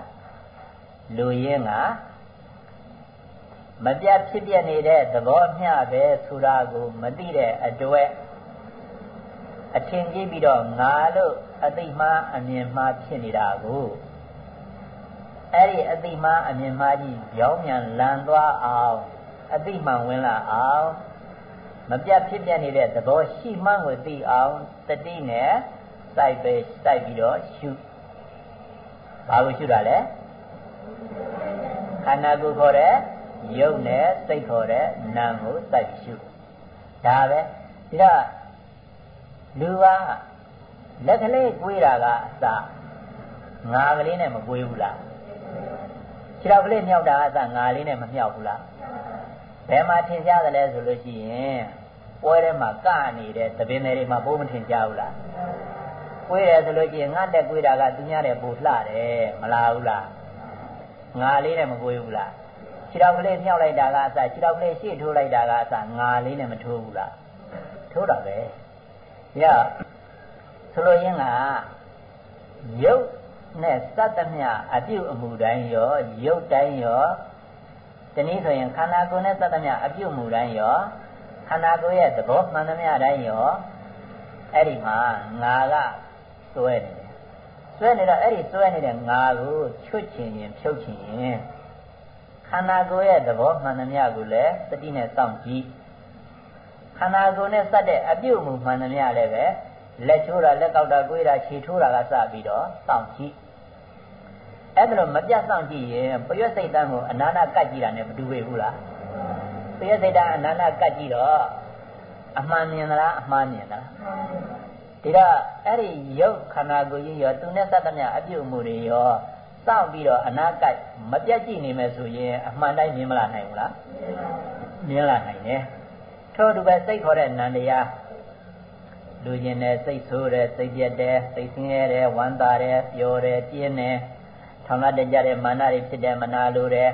S1: လူရင်းကမပြတ်ဖြစ်ပြနေတဲ့သဘောမျှပဲဆိုတာကိုမသိတဲ့အတွက်အထင်ကြီးပြီးတော့ငါလို့အသိမှအမြင်မှဖြစ်နေတာကိုအဲ့ဒီအသိမှအမြင်မှကြီးကြောင်းမြန်လန်သွားအောင် အသိမှဝင်လာအောင်မပြတ်ဖြစ်ပြနေတဲ့သဘောရှိမှန်းကိုသိအောင်တတိနဲ့စိုက်ပဲစိုက်ပြီးတော့ရှုဘာကိုရှုတာလဲခန္ဓာကိုယ်ခေါ်တဲ့ယုတ်နဲ့စိတ်ခေါ်တဲ့နာမ်ကိုစိုက်ရှုဒါပဲဒါလူကလက်ကလေးကွေးတာကအစငါကလေးနဲ့မကွေးဘူးလားခြေထောက်ကလေးမြောက်တာကအစငါလေးနဲ့မမြောက်ဘူးလား ဘယ်မှာထင်ရှားသလဲဆိုလို့ရှိရင်ပွဲထဲမှာကနေတဲ့သပင်တွေမှာဘိုးမထင်ရှားဘူးလားကွေးတယ်ဆိုလို့ရှိရင်ငါတက်ကွေးတာကသူများတဲ့ပူလှတယ်မလားဘူးလားငါလေးနဲ့မကွေးဘူးလားခြေထောက်ကလေးမြောက်လိုက်တာကအစခြေထောက်ကလေးရှေ့ထိုးလိုက်တာကအစငါလေးနဲ့မထိုးဘူးလားထိုးတာပဲရဆိုလိုရင်းကရုပ်နဲ့စတ္တမြအပြုအမူတိုင်းရောရုပ်တိုင်းရော တနည်းဆိုရင်ခန္ဓာကိုယ်နဲ့စတ္တမြအပြုအမူတိုင်းရောခန္ဓာကိုယ်ရဲ့သဘောမှန်သမျှတိုင်းရောအဲ့ဒီမှာငါကစွဲနေတယ်စွဲနေတော့အဲ့ဒီစွဲနေတဲ့ငါကိုချွတ်ချင်ရင်ဖြုတ်ချင်ရင်ခန္ဓာကိုယ်ရဲ့သဘောမှန်သမျှကိုလည်းတတိနဲ့စောင့်ကြည့်ခန္ဓာကိုယ်နဲ့စက်တဲ့အပြုအမူမှန်သမျှလည်းပဲလက်ချိုးတာလက်ကောက်တာကိုယ်တာခြေထိုးတာကစပြီးတော့စောင့်ကြည့် အဲ့ဒါလို့မပြတ်စောင့်ကြည့်ရင်ပရွက်စိတ်တန်းကိုအနာနာကတ်ကြည့်တာနဲ့မတူပေဘူးလားပရွက်စိတ်တန်းအနာနာကတ်ကြည့်တော့အမှန်မြင်သလားအမှားမြင်သလားဒီတော့အဲ့ဒီရုပ်ခန္ဓာကိုယ်ကြီးရောသူနဲ့သတ္တမြအပြုအမူတွေရောစောင့်ပြီးတော့အနာကတ်မပြတ်ကြည့်နေမယ်ဆိုရင်အမှန်တိုင်းမြင်မလာနိုင်ဘူးလားမြင်လာနိုင်တယ်ထို့တူပဲစိတ်ခေါ်တဲ့နန္တရားလူကျင်တယ်စိတ်ဆိုးတယ်စိတ်ပြက်တယ်စိတ်ဆင်းရဲတယ်ဝမ်းသာတယ်ပျော်တယ်ပြင်းတယ် ထောင်လာတကြတဲ့မာနတွေဖြစ်တယ်မနာလိုတယ်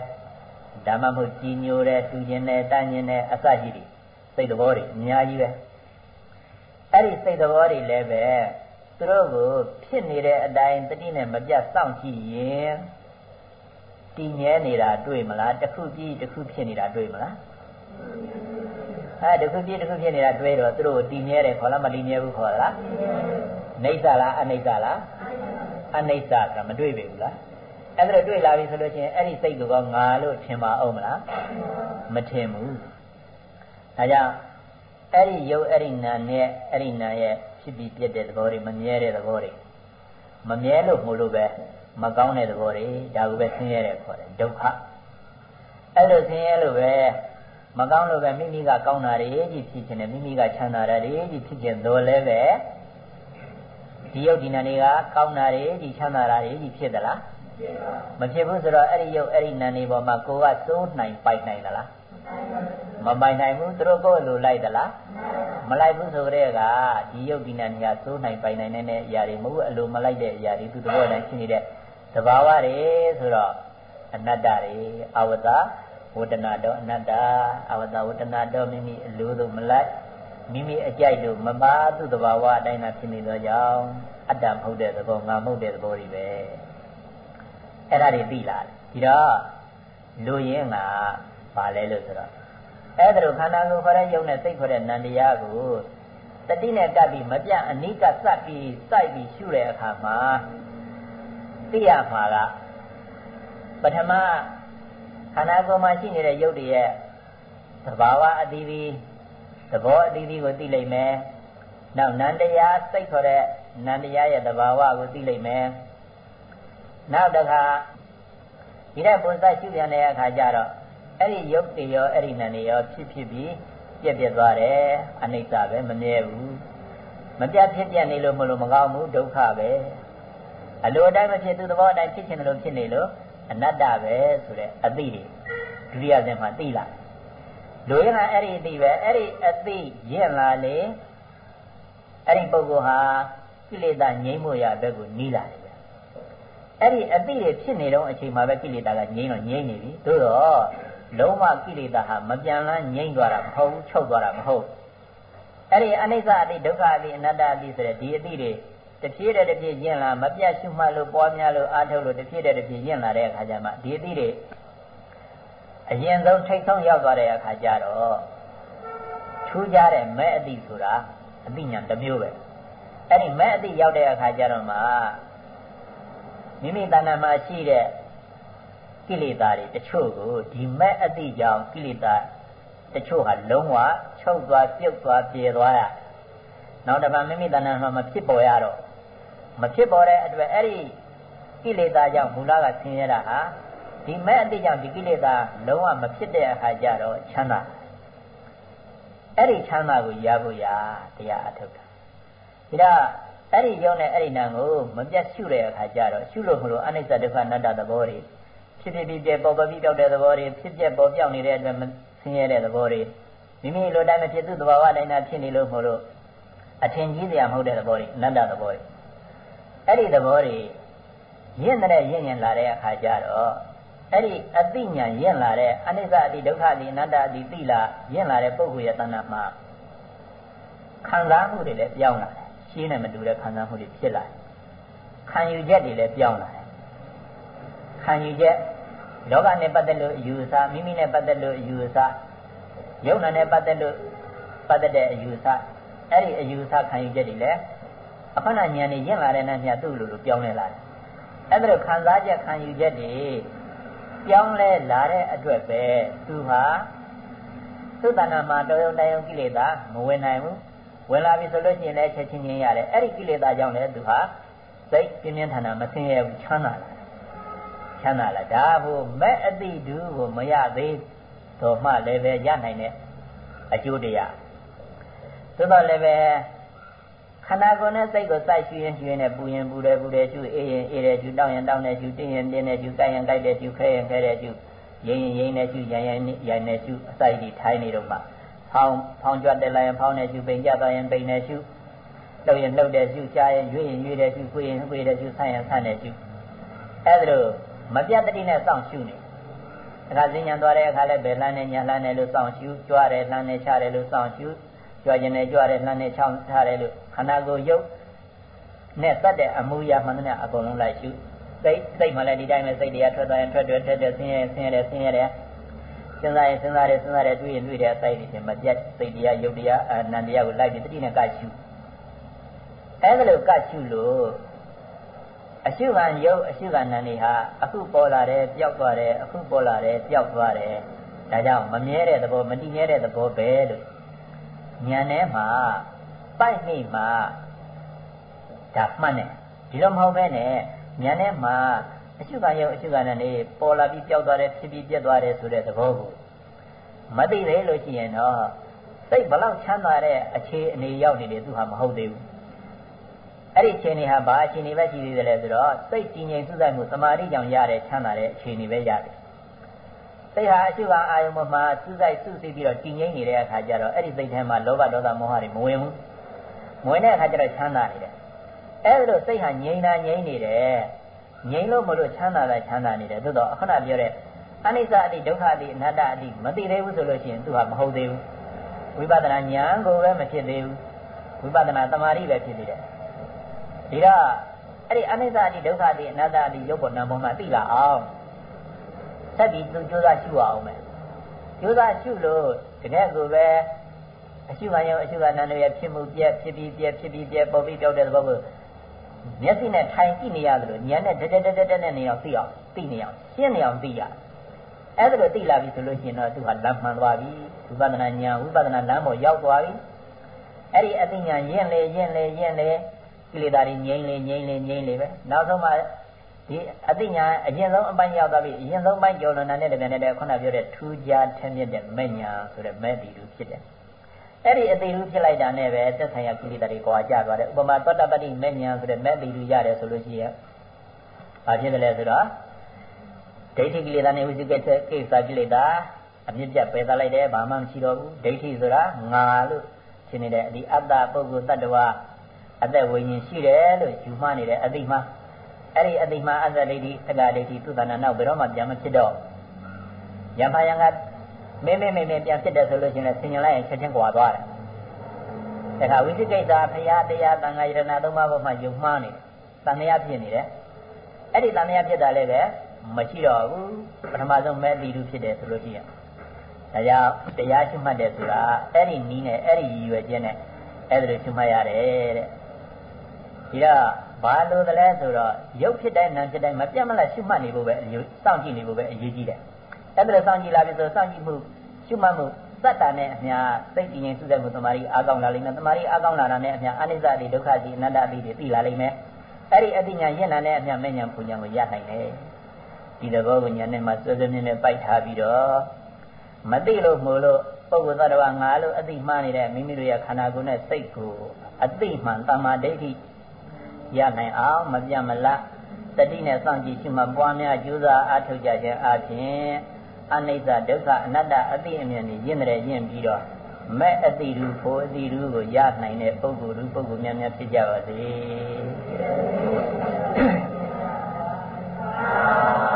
S1: ဓမ္မမှုကြီးညိုတယ်တူကျင်တယ်တန့်ကျင်တယ်အစရှိတယ်စိတ်သဘောတွေအများကြီးပဲအဲ့ဒီစိတ်သဘောတွေလည်းပဲသူတို့ကိုဖြစ်နေတဲ့အတိုင်းတတိနဲ့မပြတ်စောင့်ကြည့်ရင်တည်မြဲနေတာတွေ့မလားတစ်ခုပြီးတစ်ခုဖြစ်နေတာတွေ့မလားအဲတစ်ခုပြီးတစ်ခုဖြစ်နေတာတွေ့တော့သူတို့တည်မြဲတယ်ခေါ်လားမတည်မြဲဘူးခေါ်လားနေဆာလားအနိစ္စလားအနိစ္စကမတွေ့ပြီဘူးလား အဲ့ဒါတွေ့လာပြီဆိုလို့ချင်းအဲ့ဒီစိတ်ကောငါလို့ထင်ပါအောင်မလားမထင်ဘူးဒါကြောင့်အဲ့ဒီယုတ်အဲ့ဒီနာနဲ့အဲ့ဒီနာရဲ့ဖြစ်ပြီးပြတ်တဲ့သဘောတွေမမြဲတဲ့သဘောတွေမမြဲလို့မို့လို့ပဲမကောင်းတဲ့သဘောတွေဒါကိုပဲဆင်းရဲတယ်ခေါ်တယ်ဒုက္ခအဲ့လိုဆင်းရဲလို့ပဲမကောင်းလို့ပဲမိမိကကောင်းတာတွေကြီးဖြစ်ခြင်းနဲ့မိမိကချမ်းသာတာတွေကြီးဖြစ်ခြင်းတော့လည်းပဲဒီယုတ်ဒီနာတွေကကောင်းတာတွေကြီးချမ်းသာတာတွေကြီးဖြစ်သလား မဖြစ်ဘူးဆိုတော့အဲ့ဒီယုတ်အဲ့ဒီနာနေပေါ်မှာကိုကစိုးနိုင်ပိုက်နိုင်သလားမပိုင်နိုင်ဘူးသူတို့ကိုယ်လိုလိုက်သလားမလိုက်ဘူးဆိုကြတဲ့ကဒီယုတ်ဒီနာနေကစိုးနိုင်ပိုင်နိုင်တဲ့အရာတွေမဟုတ်အလိုမလိုက်တဲ့အရာတွေသူတို့တိုင်းရှိနေတဲ့သဘာဝတွေဆိုတော့အနတ္တတွေအဝတ္တဝတ္တနာတော့အနတ္တအဝတ္တဝတ္တနာတော့မိမိအလိုလိုမလိုက်မိမိအကြိုက်လို့မပါသူ့သဘာဝအတိုင်းသာဖြစ်နေသောကြောင့်အတ္တမဟုတ်တဲ့သဘောငါမဟုတ်တဲ့သဘောတွေပဲ အဲ့ဒါတွေသိလာတယ်ဒီတော့လူရင်းကဘာလဲလို့ဆိုတော့အဲ့ဒါလိုခန္ဓာကိုယ်ခေါ်တဲ့ယုံနဲ့စိတ်ခေါ်တဲ့နန္တရားကိုတတိနဲ့ကပ်ပြီးမပြတ်အနိကစပ်ပြီးစိုက်ပြီးရှုတဲ့အခါမှာသိရမှာကပထမခန္ဓာကိုယ်မှာရှိနေတဲ့ယုတ်တွေရဲ့သဘာဝအသီးသီးသဘောအသီးသီးကိုသိလိမ့်မယ်။နောက်နန္တရားစိတ်ခေါ်တဲ့နန္တရားရဲ့သဘာဝကိုသိလိမ့်မယ်။ နောက်တစ်ခါဒီတဲ့ပုံစံရှုပြန်တဲ့အခါကျတော့အဲ့ဒီယုတ်တွေရောအဲ့ဒီနန္တွေရောဖြစ်ဖြစ်ပြီးပြက်ပြက်သွားတယ်အနိစ္စပဲမမြဲဘူး။မပြတ်ဖြစ်ပြနေလို့မလို့မကောင်းဘူးဒုက္ခပဲ။အလိုအတိုင်းမဖြစ်သူသဘောအတိုင်းဖြစ်ချင်တယ်လို့ဖြစ်နေလို့အနတ္တပဲဆိုတဲ့အသိတွေဒုတိယဇင်မှာသိလာလူရင်းကအဲ့ဒီအသိပဲအဲ့ဒီအသိရင့်လာလေအဲ့ဒီပုဂ္ဂိုလ်ဟာကိလေသာငြိမ်းမှုရဘက်ကိုနီးလာတယ်ဗျ အဲ့ဒီအသိတွေဖြစ်နေတော့အချိန်မှာပဲကိလေသာကငြိမ်းတော့ငြိမ်းနေပြီသို့တော့လုံးဝကိလေသာဟာမပြန်လန်းငြိမ်းသွားတာမဟုတ်ဘူးချုပ်သွားတာမဟုတ်အဲ့ဒီအနိစ္စအသိဒုက္ခအသိအနတ္တအသိဆိုတဲ့ဒီအသိတွေတဖြည်းတည်းတဖြည်းကျင့်လာမပြတ်ရှုမှတ်လို့ပွားများလို့အားထုတ်လို့တဖြည်းတည်းတဖြည်းကျင့်လာတဲ့အခါကျမှဒီအသည့်တွေအရင်ဆုံးထိတ်ဆုံးရောက်သွားတဲ့အခါကျတော့ထူးခြားတဲ့မဲ့အသည့်ဆိုတာအသိဉာဏ်တစ်မျိုးပဲအဲ့ဒီမဲ့အသည့်ရောက်တဲ့အခါကျတော့မှ မိမိတဏ္ဍာမှာရှိတဲ့ကိလေသာတွေတချို့ကိုဒီမဲ့အသည့်ကြောင့်ကိလေသာတချို့ဟာလုံးဝချုပ်သွားပြုတ်သွားပြေသွားရနောက်တစ်ပတ်မိမိတဏ္ဍာမှာမဖြစ်ပေါ်ရတော့မဖြစ်ပေါ်တဲ့အတွက်အဲ့ဒီကိလေသာကြောင့်မူလကဆင်းရဲတာဟာဒီမဲ့အတိကြောင့်ဒီကိလေသာလုံးဝမဖြစ်တဲ့အခါကျတော့ချမ်းသာအဲ့ဒီချမ်းသာကိုရဖို့ရတရားအထုတ်တာဒါတော့ အဲ့ဒီရုံနဲ့အဲ့ဒီနာကိုမပြတ်ရှုတဲ့အခါကျတော့ရှုလို့မလို့အနိစ္စဒုက္ခအနတ္တသဘောတွေဖြစ်ဖြစ်ပြပြပေါ်ပေါ်ပြီးပြောက်တဲ့သဘောတွေဖြစ်ပြပေါ်ပြောက်နေတဲ့အတွက်ဆင်းရဲတဲ့သဘောတွေမိမိလိုတိုင်းမဖြစ်သူသဘာဝတိုင်းသာဖြစ်နေလို့မလို့အထင်ကြီးစရာမဟုတ်တဲ့သဘောတွေအနတ္တသဘောတွေအဲ့ဒီသဘောတွေရင့်တဲ့ရင့်ရင်လာတဲ့အခါကျတော့အဲ့ဒီအသိဉာဏ်ရင့်လာတဲ့အနိစ္စအတိဒုက္ခအတိအနတ္တအတိသိလာရင့်လာတဲ့ပုဂ္ဂိုလ်ရဲ့တဏ္ဍာမှာခံစားမှုတွေလည်းပြောင်းလာတယ် ရှရှင်းနဲ့မတူတဲ့ခံစားမှုတွေဖြစ်လာတယ်ခံယူချက်တွေလည်းပြောင်းလာတယ်ခံယူချက်လောကနဲ့ပတ်သက်လို့အယူအဆမိမိနဲ့ပတ်သက်လို့အယူအဆယုံနာနဲ့ပတ်သက်လို့ပတ်သက်တဲ့အယူအဆအဲ့ဒီအယူအဆခံယူချက်တွေလည်းအခဏဉာဏ်နဲ့ရင့်လာတဲ့နဲ့မြတ်သူ့လိုလိုပြောင်းလဲလာတယ်အဲ့ဒါလိုခံစားချက်ခံယူချက်တွေပြောင်းလဲလာတဲ့အတွက်ပဲသူဟာသုတ္တနာမှာတော်ရုံတန်ရုံကိလေသာမဝင်နိုင်ဘူး ဝင်လာပြီဆိုလို့ရှိရင်လည်းချက်ချင်းချင်းရတယ်အဲ့ဒီကိလေသာကြောင့်လည်းသူဟာစိတ်ပြင်းပြင်းထန်ထန်မဆင်းရဲဘူးချမ်းသာလာချမ်းသာလာဒါဘုမဲ့အတိတူကိုမရသေးတော့မှလည်းပဲရနိုင်တဲ့အကျိုးတရားသို့တော်လည်းပဲခန္ဓာကိုယ်နဲ့စိတ်ကိုစိုက်ရှူရင်ရှူရင်နဲ့ပူရင်ပူတယ်ပူတယ်ရှူအေးရင်အေးတယ်ရှူတောင်းရင်တောင်းတယ်ရှူတင်းရင်တင်းတယ်ရှူကြိုက်ရင်ကြိုက်တယ်ရှူခဲရင်ခဲတယ်ရှူရင်းရင်ရင်းနဲ့ရှူရန်ရန်ရန်နဲ့ရှူအစိုက်ဒီထိုင်းနေတော့မှ ဖောင်းဖောင်းကြွတက်လိုက်ရင်ဖောင်းနဲ့ရှူပိန်ကြသွားရင်ပိန်နဲ့ရှူလှုပ်ရင်လှုပ်တယ်ရှူရှားရင်ရွေ့ရင်ရွေ့တယ်ရှူခွေရင်ခွေတယ်ရှူဆန့်ရင်ဆန့်တယ်ရှူအဲ့ဒါလိုမပြတ်တတိနဲ့စောင့်ရှူနေအခါစဉ္ညာသွားတဲ့အခါလဲဘယ်လမ်းနဲ့ညာလမ်းနဲ့လို့စောင့်ရှူကြွားတယ်လမ်းနဲ့ချတယ်လို့စောင့်ရှူကြွားခြင်းနဲ့ကြွားတယ်လမ်းနဲ့ချောင်းထားတယ်လို့ခန္ဓာကိုယ်ရုပ်နဲ့သတ်တဲ့အမှုရာမှန်တဲ့အကုန်လုံးလိုက်ရှုစိတ်စိတ်မှလည်းဒီတိုင်းပဲစိတ်တရားထွက်သွားရင်ထွက်ထွက်ထွက်ထွက်ဆင်းရဲဆင်းရဲဆင်းရဲတယ် စဉ်းစားရင်စဉ်းစားတယ်စဉ်းစားတယ်တွေးရင်တွေးတယ်အစိုက်ဒီဖြင့်မပြတ်စိတ်တရားရုပ်တရားအနန္တရားကိုလိုက်ပြီးတတိနဲ့ကရှုအဲဒါလိုကရှုလို့အရှုခံယုတ်အရှုခံနံတွေဟာအခုပေါ်လာတယ်ပျောက်သွားတယ်အခုပေါ်လာတယ်ပျောက်သွားတယ်ဒါကြောင့်မမြဲတဲ့သဘောမတည်မြဲတဲ့သဘောပဲလို့ဉာဏ်ထဲမှာပိုက်နေမှာဒါမှတ်နေဒီလိုမဟုတ်ပဲနဲ့ဉာဏ်ထဲမှာ အရှုခံရုပ်အရှုခံနံတွေပေါ်လာပြီးပျောက်သွားတယ်ဖြစ်ပြီးပြတ်သွားတယ်ဆိုတဲ့သဘောကိုမသိသေးလို့ရှိရင်တော့စိတ်ဘလောက်ချမ်းသာတဲ့အခြေအနေရောက်နေတယ်သူဟာမဟုတ်သေးဘူးအဲ့ဒီအခြေအနေဟာဘာအခြေအနေပဲရှိသေးတယ်လဲဆိုတော့စိတ်တည်ငြိမ်စုစိုက်မှုသမာဓိကြောင့်ရတဲ့ချမ်းသာတဲ့အခြေအနေပဲရတယ်စိတ်ဟာအရှုခံအာယုံမှာစုစိုက်စုသိပြီးတော့တည်ငြိမ်နေတဲ့အခါကျတော့အဲ့ဒီစိတ်ထဲမှာလောဘဒေါသမောဟတွေမဝင်ဘူးမဝင်တဲ့အခါကျတော့ချမ်းသာနေတယ်အဲ့ဒါလို့စိတ်ဟာငြိမ်တာငြိမ်နေတယ် ငြိမ်လို့မလို့ချမ်းသာတာချမ်းသာနေတယ်သို့တော့အခုနပြောတဲ့အနိစ္စအတိဒုက္ခအတိအနတ္တအတိမသိသေးဘူးဆိုလို့ရှိရင်သူဟာမဟုတ်သေးဘူးဝိပဿနာဉာဏ်ကိုပဲမဖြစ်သေးဘူးဝိပဿနာသမာဓိပဲဖြစ်သေးတယ်ဒီတော့အဲ့ဒီအနိစ္စအတိဒုက္ခအတိအနတ္တအတိရုပ်ပေါ်နာမ်ပေါ်မှာသိလာအောင်ဆက်ပြီးသူကြိုးစားရှုအောင်မယ်ကြိုးစားရှုလို့တကယ်ကိုပဲအရှုခံရောအရှုခံနံတွေဖြစ်မှုပြက်ဖြစ်ပြီးပြက်ဖြစ်ပြီးပြက်ပေါ်ပြီးပြောက်တဲ့သဘောကို မျက်စိနဲ့ထိုင်ကြည့်နေရတယ်လို့ဉာဏ်နဲ့တက်တက်တက်တက်နဲ့နေအောင်သိအောင်သိနေအောင်ရှင်းနေအောင်သိရအဲ့ဒါလိုသိလာပြီဆိုလို့ရှိရင်တော့သူကလမ်းမှန်သွားပြီဝိပဿနာဉာဏ်ဝိပဿနာလမ်းပေါ်ရောက်သွားပြီအဲ့ဒီအသိဉာဏ်ရင့်လေရင့်လေရင့်လေကိလေသာတွေငြိမ့်လေငြိမ့်လေငြိမ့်လေပဲနောက်ဆုံးမှဒီအသိဉာဏ်အရင်ဆုံးအပိုင်းရောက်သွားပြီအရင်ဆုံးပိုင်းကျော်လွန်တဲ့တပြန်တဲ့ခုနပြောတဲ့ထူးခြားထက်မြက်တဲ့မဲ့ညာဆိုတဲ့မဲ့တီလူဖြစ်တယ် အဲ့ဒီအသေးလူဖြစ်လိုက်တာနဲ့ပဲသက်ဆိုင်ရာကိလေသာတွေကွာကြသွားတယ်ဥပမာသောတပတ္တိမဲ့ညာဆိုတဲ့မဲ့တီလူရတယ်ဆိုလို့ရှိရင်ဘာဖြစ်တယ်လဲဆိုတော့ဒိဋ္ဌိကိလေသာနဲ့ဝိသိကိစ္စကိစ္စကိလေသာအမြင့်ပြတ်ပယ်သလိုက်တယ်ဘာမှမရှိတော့ဘူးဒိဋ္ဌိဆိုတာငါလို့ရှင်းနေတယ်ဒီအတ္တပုဂ္ဂိုလ်တ attva အသက်ဝိညာဉ်ရှိတယ်လို့ယူမှနေတယ်အတိမှအဲ့ဒီအတိမှအတ္တဒိဋ္ဌိသက္ကာဒိဋ္ဌိသုတနာနောက်ဘယ်တော့မှပြန်မဖြစ်တော့ယံဖာယံက မင်းမင်းမင်းပြန်ဖြစ်တယ်ဆိုလို့ရှိရင်ဆင်ញလိုက်ရင်ချက်ချင်းကွာသွားတယ်ဒါကဝိသိကိစ္စဖရာတရားတန်ခါယရဏသုံးပါးပေါ်မှာယုံမှားနေတယ်တန်တရားဖြစ်နေတယ်အဲ့ဒီတန်တရားဖြစ်တာလည်းပဲမရှိတော့ဘူးပထမဆုံးမဲ့တိလူဖြစ်တယ်ဆိုလို့ရှိရင်ဒါကြောင့်တရားရှိမှတ်တယ်ဆိုတာအဲ့ဒီနီးနဲ့အဲ့ဒီရည်ရွယ်ချက်နဲ့အဲ့ဒါလိုရှိမှတ်ရတယ်တဲ့ဒီတော့ဘာလို့လဲဆိုတော့ရုပ်ဖြစ်တဲ့နာမ်ဖြစ်တဲ့မပြတ်မလတ်ရှိမှတ်နေဖို့ပဲစောင့်ကြည့်နေဖို့ပဲအရေးကြီးတယ် အဲ့ဒါစောင့်ကြည့်လာပြီဆိုစောင့်ကြည့်မှုရှုမှတ်မှုစက်တာနဲ့အမျှစိတ်ကြည်ရင်စုတဲ့မှုသမာဓိအားကောင်းလာလိမ့်မယ်သမာဓိအားကောင်းလာတာနဲ့အမျှအနိစ္စတိဒုက္ခတိအနတ္တတိတွေသိလာလိမ့်မယ်အဲ့ဒီအတိညာရင့်လာတဲ့အမျှမဲ့ညာပူညာကိုရနိုင်တယ်ဒီသဘောကိုညာနဲ့မှစွဲစွဲမြဲမြဲပိုက်ထားပြီးတော့မသိလို့မို့လို့ပုဂ္ဂိုလ်သတ္တဝါငါလို့အသိမှန်းနေတဲ့မိမိတို့ရဲ့ခန္ဓာကိုယ်နဲ့စိတ်ကိုအသိမှန်တမ္မာဒိဋ္ဌိရနိုင်အောင်မပြတ်မလတ်တတိနဲ့စောင့်ကြည့်ရှိမှပွားများကြိုးစားအားထုတ်ကြခြင်းအပြင် အနိစ္စဒုက္ခအနတ္တအသိအမြင်တွေရင့်တယ်ရင့်ပြီးတော့မဲ့အတိရူဖို့အတိရူကိုရနိုင်တဲ့ပုဂ္ဂိုလ်လူပုဂ္ဂိုလ်များများဖြစ်ကြပါစေ။